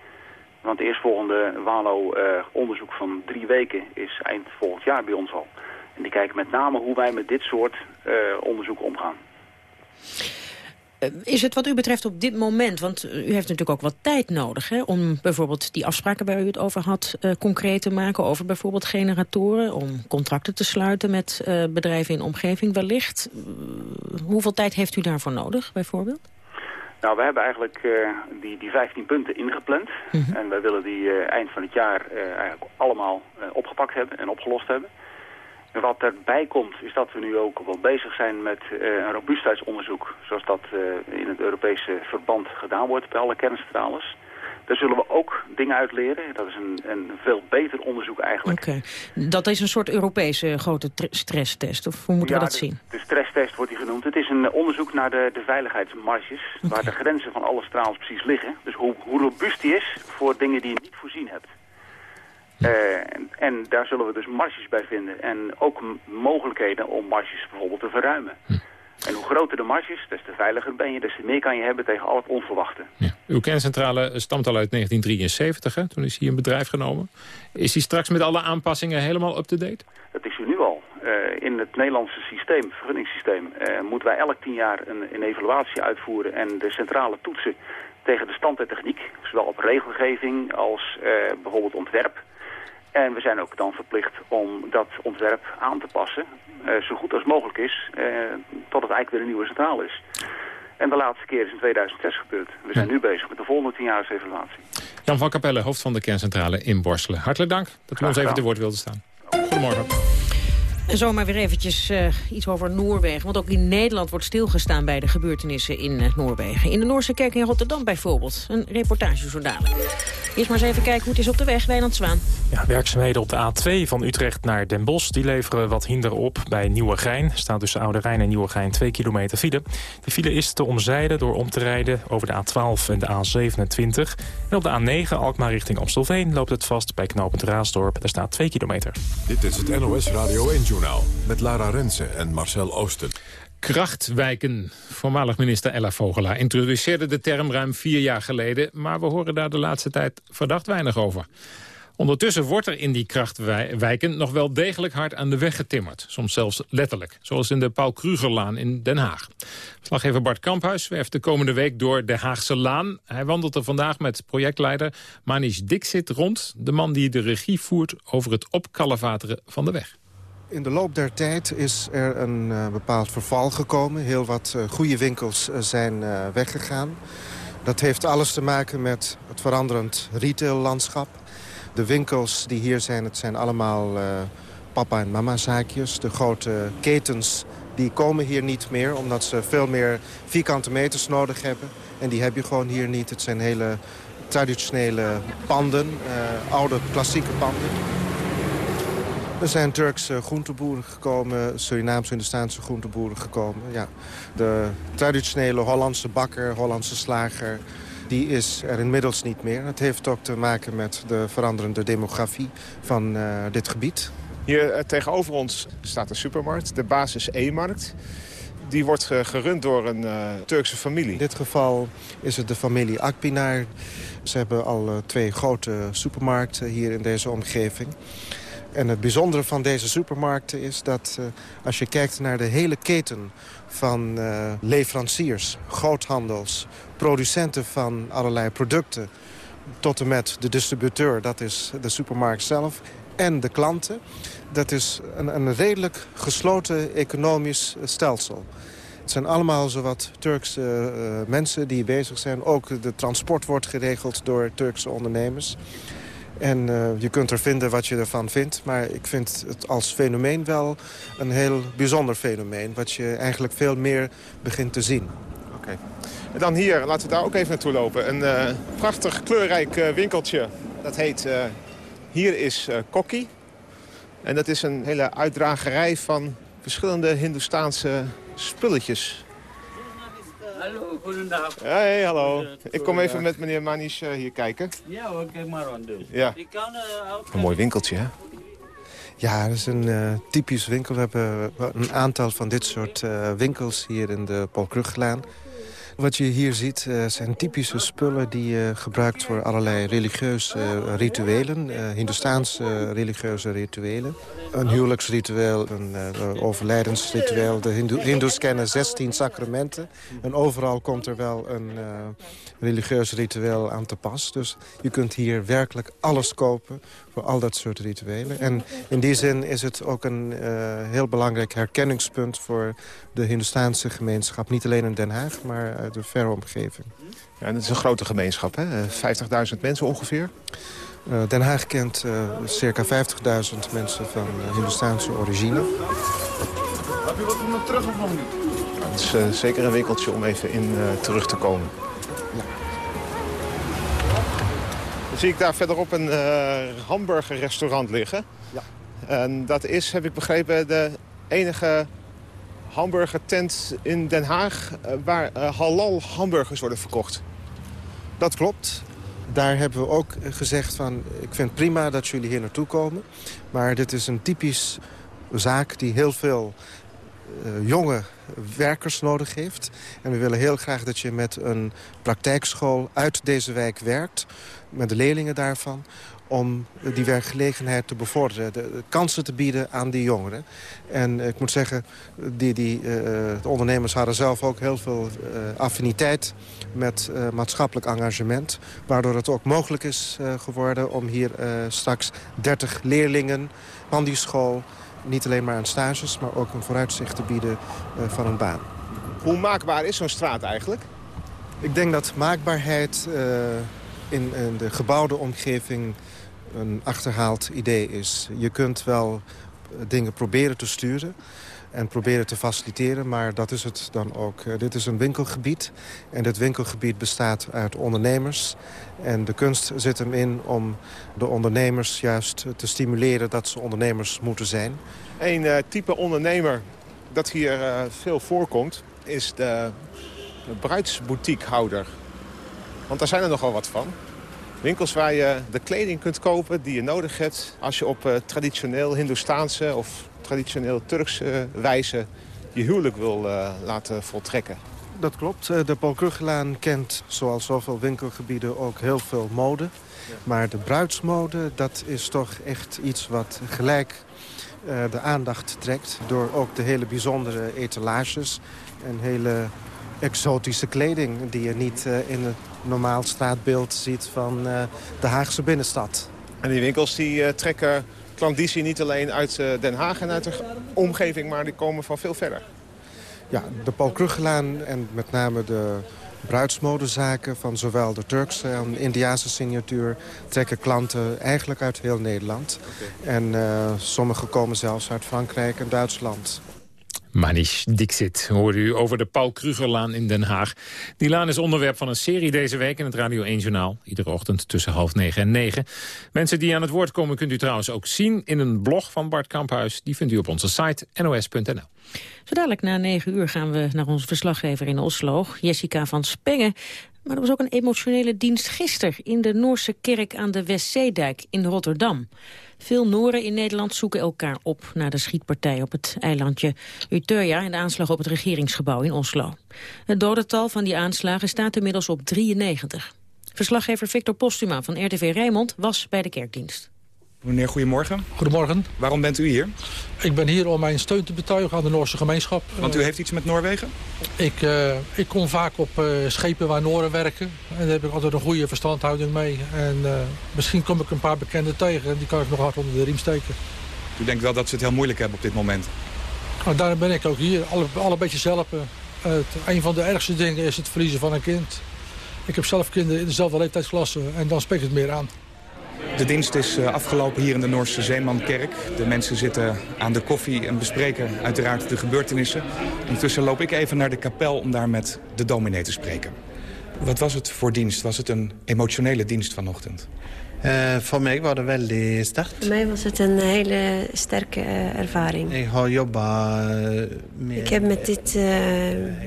Want het eerstvolgende WANO-onderzoek van drie weken is eind volgend jaar bij ons al. En die kijken met name hoe wij met dit soort eh, onderzoek omgaan. Eh, Is het wat u betreft op dit moment, want u heeft natuurlijk ook wat tijd nodig... Hè, om bijvoorbeeld die afspraken waar u het over had eh, concreet te maken... over bijvoorbeeld generatoren, om contracten te sluiten met eh, bedrijven in omgeving wellicht. Eh, hoeveel tijd heeft u daarvoor nodig bijvoorbeeld? Nou, we hebben eigenlijk eh, die, die 15 punten ingepland. En wij willen die eh, eind van het jaar eh, eigenlijk allemaal opgepakt hebben en opgelost hebben. En wat erbij komt, is dat we nu ook wel bezig zijn met een robuustheidsonderzoek. Zoals dat in het Europese verband gedaan wordt bij alle kerncentrales. Daar zullen we ook dingen uit leren. Dat is een, een veel beter onderzoek eigenlijk. Oké, dat is een soort Europese grote tr- stresstest, of hoe moeten Ja, we dat de, zien? De stresstest wordt die genoemd. Het is een eh, onderzoek naar de, de veiligheidsmarges, waar de grenzen van alle straals precies liggen. Dus hoe, hoe robuust die is voor dingen die je niet voorzien hebt. Eh, en, daar zullen we dus marges bij vinden. En ook mogelijkheden om marges bijvoorbeeld te verruimen. En hoe groter de marges, des te veiliger ben je, des te meer kan je hebben tegen al het onverwachte. Uw kerncentrale stamt al uit 1973, hè? toen is hier een bedrijf genomen. Is die straks met alle aanpassingen helemaal up-to-date? Dat is er nu al. Eh, in het Nederlandse systeem, vergunningssysteem, eh, moeten wij elk tien jaar een, een evaluatie uitvoeren en de centrale toetsen tegen de stand der techniek. Zowel op regelgeving als eh, bijvoorbeeld ontwerp. En we zijn ook dan verplicht om dat ontwerp aan te passen, eh, zo goed als mogelijk is, eh, tot het eigenlijk weer een nieuwe centrale is. En de laatste keer is in 2006 gebeurd. We zijn nu bezig met de volgende tienjaarsevaluatie. Jan van Capelle, hoofd van de kerncentrale in Borselen. Hartelijk dank dat u ons even te woord wilde staan. Goedemorgen. En zomaar weer eventjes eh, iets over Noorwegen. Want ook in Nederland wordt stilgestaan bij de gebeurtenissen in eh, Noorwegen. In de Noorse kerk in Rotterdam bijvoorbeeld. Een reportage zo dadelijk. Eerst maar eens even kijken hoe het is op de weg. Wijnand Zwaan. Ja, werkzaamheden op de A2 van Utrecht naar Den Bosch... die leveren wat hinder op bij Nieuwegein. Er staat tussen Oude Rijn en Nieuwegein 2 kilometer file. De file is te omzeilen door om te rijden over de A12 en de A27. En op de A9 Alkmaar richting Amstelveen loopt het vast bij knooppunt Raasdorp. Daar staat 2 kilometer. Dit is het NOS Radio 1-journaal met Lara Rensen en Marcel Oosten. Krachtwijken. Voormalig minister Ella Vogelaar introduceerde de term ruim vier jaar geleden... maar we horen daar de laatste tijd verdacht weinig over. Ondertussen wordt er in die krachtwijken nog wel degelijk hard aan de weg getimmerd. Soms zelfs letterlijk, zoals in de Paul Krugerlaan in Den Haag. Verslaggever Bart Kamphuis zwerft de komende week door de Haagse Laan. Hij wandelt er vandaag met projectleider Manish Dixit rond... de man die de regie voert over het opkalevateren van de weg. In de loop der tijd is er een uh, bepaald verval gekomen. Heel wat uh, goede winkels uh, zijn weggegaan. Dat heeft alles te maken met het veranderend retaillandschap. De winkels die hier zijn, het zijn allemaal papa- en mama-zaakjes. De grote ketens die komen hier niet meer... omdat ze veel meer vierkante meters nodig hebben. En die heb je gewoon hier niet. Het zijn hele traditionele panden, oude klassieke panden. Er zijn Turkse groenteboeren gekomen, Surinaamse-Hindustaanse groenteboeren gekomen. Ja. De traditionele Hollandse bakker, Hollandse slager, die is er inmiddels niet meer. Het heeft ook te maken met de veranderende demografie van uh, dit gebied. Hier uh, tegenover ons staat een supermarkt, de Basis E-markt. Die wordt gerund door een uh, Turkse familie. In dit geval is het de familie Akpinar. Ze hebben al twee grote supermarkten hier in deze omgeving. En het bijzondere van deze supermarkten is dat uh, als je kijkt naar de hele keten van uh, leveranciers, groothandels, producenten van allerlei producten... tot en met de distributeur, dat is de supermarkt zelf, en de klanten... dat is een, een redelijk gesloten economisch stelsel. Het zijn allemaal zowat Turkse mensen die bezig zijn. Ook de transport wordt geregeld door Turkse ondernemers. En uh, je kunt er vinden wat je ervan vindt. Maar ik vind het als fenomeen wel een heel bijzonder fenomeen. Wat je eigenlijk veel meer begint te zien. Oké. En dan hier, laten we daar ook even naartoe lopen. Een uh, prachtig kleurrijk uh, winkeltje. Dat heet Hier is Kokkie. En dat is een hele uitdragerij van verschillende Hindoestaanse spulletjes. Hallo, goedendag. Hey, hallo. Ik kom even met meneer Manish uh, hier kijken. Ja, oké, kijk maar aan doen. Ja. Kan, uh, een mooi winkeltje, hè? Ja, dat is een uh, typisch winkel. We hebben een aantal van dit soort winkels hier in de Paul Kruglaan. Wat je hier ziet uh, zijn typische spullen die uh, gebruikt voor allerlei religieuze uh, rituelen. Hindoestaanse religieuze rituelen. Een huwelijksritueel, een overlijdensritueel. De Hindoes kennen 16 sacramenten. En overal komt er wel een religieus ritueel aan te pas. Dus je kunt hier werkelijk alles kopen voor al dat soort rituelen. En in die zin is het ook een heel belangrijk herkenningspunt voor de Hindoestaanse gemeenschap. Niet alleen in Den Haag, maar uit de verre omgeving. Ja, en het is een grote gemeenschap, hè? 50.000 mensen ongeveer? Uh, Den Haag kent uh, circa 50.000 mensen van uh, Hindoestaanse origine. Heb je wat om terug of nog niet? Het is zeker een winkeltje om even in terug te komen. Dan zie ik daar verderop een hamburgerrestaurant liggen. Ja. En dat is, heb ik begrepen, de enige hamburgertent in Den Haag... Uh, waar uh, halal hamburgers worden verkocht. Dat klopt. Daar hebben we ook gezegd van... ik vind prima dat jullie hier naartoe komen. Maar dit is een typisch zaak die heel veel uh, jonge werkers nodig heeft. En we willen heel graag dat je met een praktijkschool uit deze wijk werkt. Met de leerlingen daarvan om die werkgelegenheid te bevorderen. De, kansen te bieden aan die jongeren. En ik moet zeggen, die, die, uh, de ondernemers hadden zelf ook heel veel uh, affiniteit met uh, maatschappelijk engagement. Waardoor het ook mogelijk is geworden om hier straks 30 leerlingen van die school... niet alleen maar aan stages, maar ook een vooruitzicht te bieden van een baan. Hoe maakbaar is zo'n straat eigenlijk? Ik denk dat maakbaarheid in, de gebouwde omgeving een achterhaald idee is. Je kunt wel dingen proberen te sturen en proberen te faciliteren, maar dat is het dan ook. Uh, dit is een winkelgebied en dit winkelgebied bestaat uit ondernemers. En de kunst zit hem in om de ondernemers juist te stimuleren dat ze ondernemers moeten zijn. Een uh, type ondernemer dat hier veel voorkomt is de, de bruidsboutiquehouder. Want daar zijn er nogal wat van. Winkels waar je de kleding kunt kopen die je nodig hebt... als je op uh, traditioneel Hindoestaanse of traditioneel Turkse wijze... je huwelijk wil uh, laten voltrekken. Dat klopt. Eh, de Paul Krugelaan kent, zoals zoveel winkelgebieden, ook heel veel mode. Maar de bruidsmode, dat is toch echt iets wat gelijk de aandacht trekt... door ook de hele bijzondere etalages en hele exotische kleding... die je niet uh, in het normaal straatbeeld ziet van uh, de Haagse binnenstad. En die winkels die uh, trekken klandizie niet alleen uit Den Haag en uit de omgeving... maar die komen van veel verder. Ja, de Paul Kruggelaan en met name de bruidsmodezaken... van zowel de Turkse en Indiase signatuur... trekken klanten eigenlijk uit heel Nederland. Okay. En sommige komen zelfs uit Frankrijk en Duitsland. Manish Dixit hoorde u over de Paul Krugerlaan in Den Haag. Die laan is onderwerp van een serie deze week in het Radio 1 Journaal. Iedere ochtend tussen half negen en negen. Mensen die aan het woord komen kunt u trouwens ook zien in een blog van Bart Kamphuis. Die vindt u op onze site nos.nl. Zo dadelijk na negen uur gaan we naar onze verslaggever in Oslo, Jessica van Spengen. Maar er was ook een emotionele dienst gisteren in de Noorse kerk aan de Westzeedijk in Rotterdam. Veel Noren in Nederland zoeken elkaar op na de schietpartij op het eilandje Utøya en de aanslag op het regeringsgebouw in Oslo. Het dodental van die aanslagen staat inmiddels op 93. Verslaggever Victor Postuma van RTV Rijnmond was bij de kerkdienst. Meneer, goedemorgen. Goedemorgen. Waarom bent u hier? Ik ben hier om mijn steun te betuigen aan de Noorse gemeenschap. Want u heeft iets met Noorwegen? Ik, uh, ik kom vaak op uh, schepen waar Nooren werken. En daar heb ik altijd een goede verstandhouding mee. En uh, misschien kom ik een paar bekenden tegen en die kan ik nog hard onder de riem steken. U denkt wel dat ze het heel moeilijk hebben op dit moment? Nou, daarom ben ik ook hier. Alle, alle beetjes helpen. Het, een van de ergste dingen is het verliezen van een kind. Ik heb zelf kinderen in dezelfde leeftijdsklasse en dan spreekt het meer aan. De dienst is eh, afgelopen hier in de Noorse Zeemankerk. De mensen zitten aan de koffie en bespreken uiteraard de gebeurtenissen. Ondertussen loop ik even naar de kapel om daar met de dominee te spreken. Wat was het voor dienst? Was het een emotionele dienst vanochtend? Uh, voor mij was het wel sterk. Voor mij was het een hele sterke uh, ervaring. Ik heb jobba met... Ik heb met dit, uh,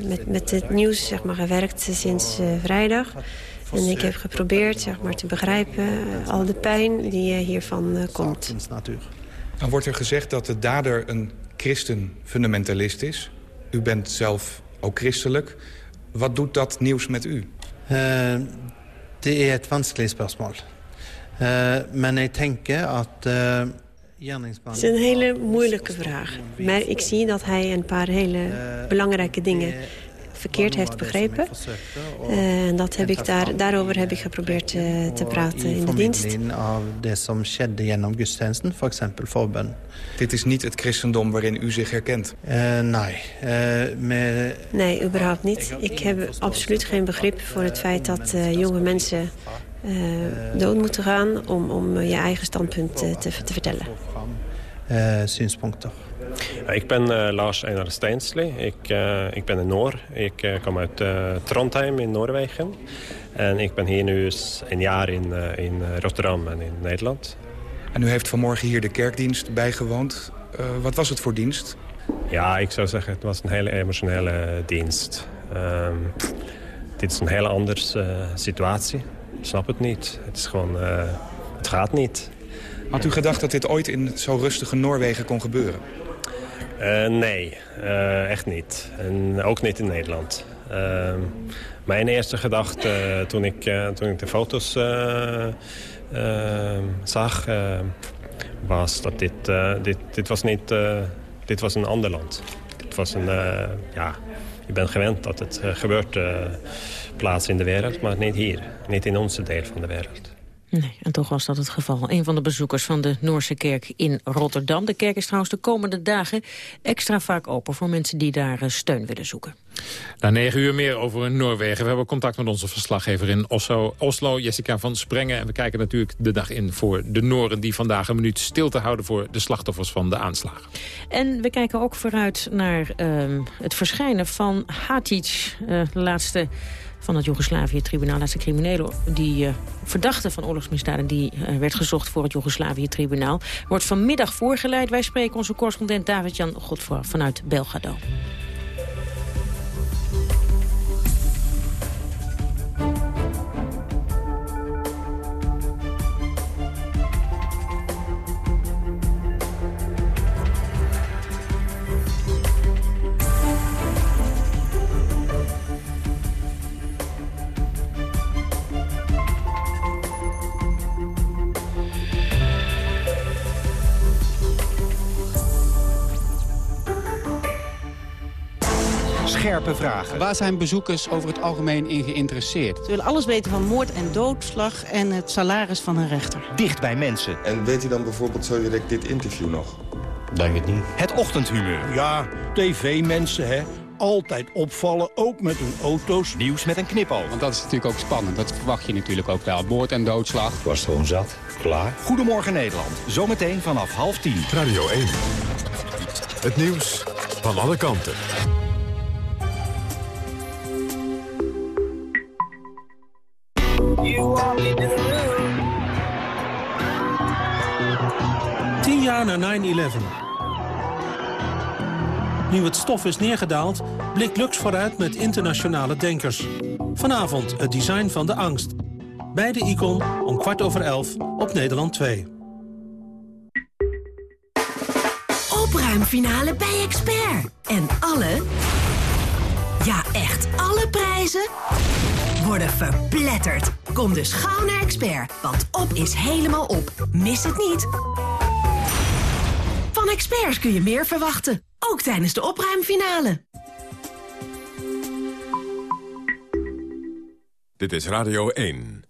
met, met dit nieuws zeg maar, gewerkt sinds vrijdag. En ik heb geprobeerd zeg maar, te begrijpen al de pijn die hiervan komt. Dan wordt er gezegd dat de dader een christen-fundamentalist is. U bent zelf ook christelijk. Wat doet dat nieuws met u? Uh, det er et vanskelig spørsmål. Uh, men ik denk dat... Uh, het is een hele moeilijke vraag. Maar ik zie dat hij een paar hele belangrijke dingen verkeerd heeft begrepen. En dat heb ik daar, daarover heb ik geprobeerd te, te praten in de dienst. Dit is niet het christendom waarin u zich herkent? Uh, nee. Uh, nee, überhaupt niet. Ik heb absoluut geen begrip voor het feit dat uh, jonge mensen dood moeten gaan... om, om je eigen standpunt te, te vertellen. synspunten. Ik ben uh, Lars Einar Steinsli. Ik, uh, ik ben een Noor. Ik uh, kom uit Trondheim in Noorwegen. En ik ben hier nu een jaar in, in Rotterdam en in Nederland. En u heeft vanmorgen hier de kerkdienst bijgewoond. wat was het voor dienst? Ja, ik zou zeggen het was een hele emotionele dienst. Um, dit is een hele andere situatie. Ik snap het niet. Het is gewoon... het gaat niet. Had u gedacht dat dit ooit in zo rustige Noorwegen kon gebeuren? Uh, nee, uh, echt niet. En ook niet in Nederland. Uh, mijn eerste gedachte toen, ik, toen ik de foto's zag... was dat dit, dit, dit was niet... dit was een ander land. Dit was een... ja, je bent gewend dat het gebeurt plaats in de wereld... maar niet hier. Niet in onze deel van de wereld. Nee, en toch was dat het geval. Een van de bezoekers van de Noorse kerk in Rotterdam. De kerk is trouwens de komende dagen extra vaak open... voor mensen die daar eh, steun willen zoeken. Na negen uur meer over Noorwegen. We hebben contact met onze verslaggever in Oslo, Oslo, Jessica van Sprengen. En we kijken natuurlijk de dag in voor de Noren... die vandaag een minuut stil te houden voor de slachtoffers van de aanslagen. En we kijken ook vooruit naar uh, het verschijnen van Hatic, uh, de laatste van het Joegoslavië-tribunaal. Laatste criminelen die uh, verdachte van oorlogsmisdaden... die uh, werd gezocht voor het Joegoslavië-tribunaal. Wordt vanmiddag voorgeleid. Wij spreken onze correspondent David-Jan Godvoor vanuit Belgrado. Scherpe vragen. Waar zijn bezoekers over het algemeen in geïnteresseerd? Ze willen alles weten van moord en doodslag en het salaris van een rechter. Dicht bij mensen. En weet u dan bijvoorbeeld zo direct dit interview nog? Denk het niet. Het ochtendhumeur. Ja, tv-mensen, hè. Altijd opvallen, ook met hun auto's. Nieuws met een knipoog. Want dat is natuurlijk ook spannend. Dat verwacht je natuurlijk ook wel. Moord en doodslag. Ik was gewoon zat. Klaar. Goedemorgen Nederland. Zometeen vanaf half tien. Radio 1. Het nieuws van alle kanten. Nu het stof is neergedaald, blikt Lux vooruit met internationale denkers. Vanavond het design van de angst. Bij de Icon om kwart over elf op Nederland 2. Opruimfinale bij Expert. En alle, ja echt alle prijzen worden verpletterd. Kom dus gauw naar Expert, want op is helemaal op. Mis het niet. Van experts kun je meer verwachten, ook tijdens de opruimfinale. Dit is Radio 1.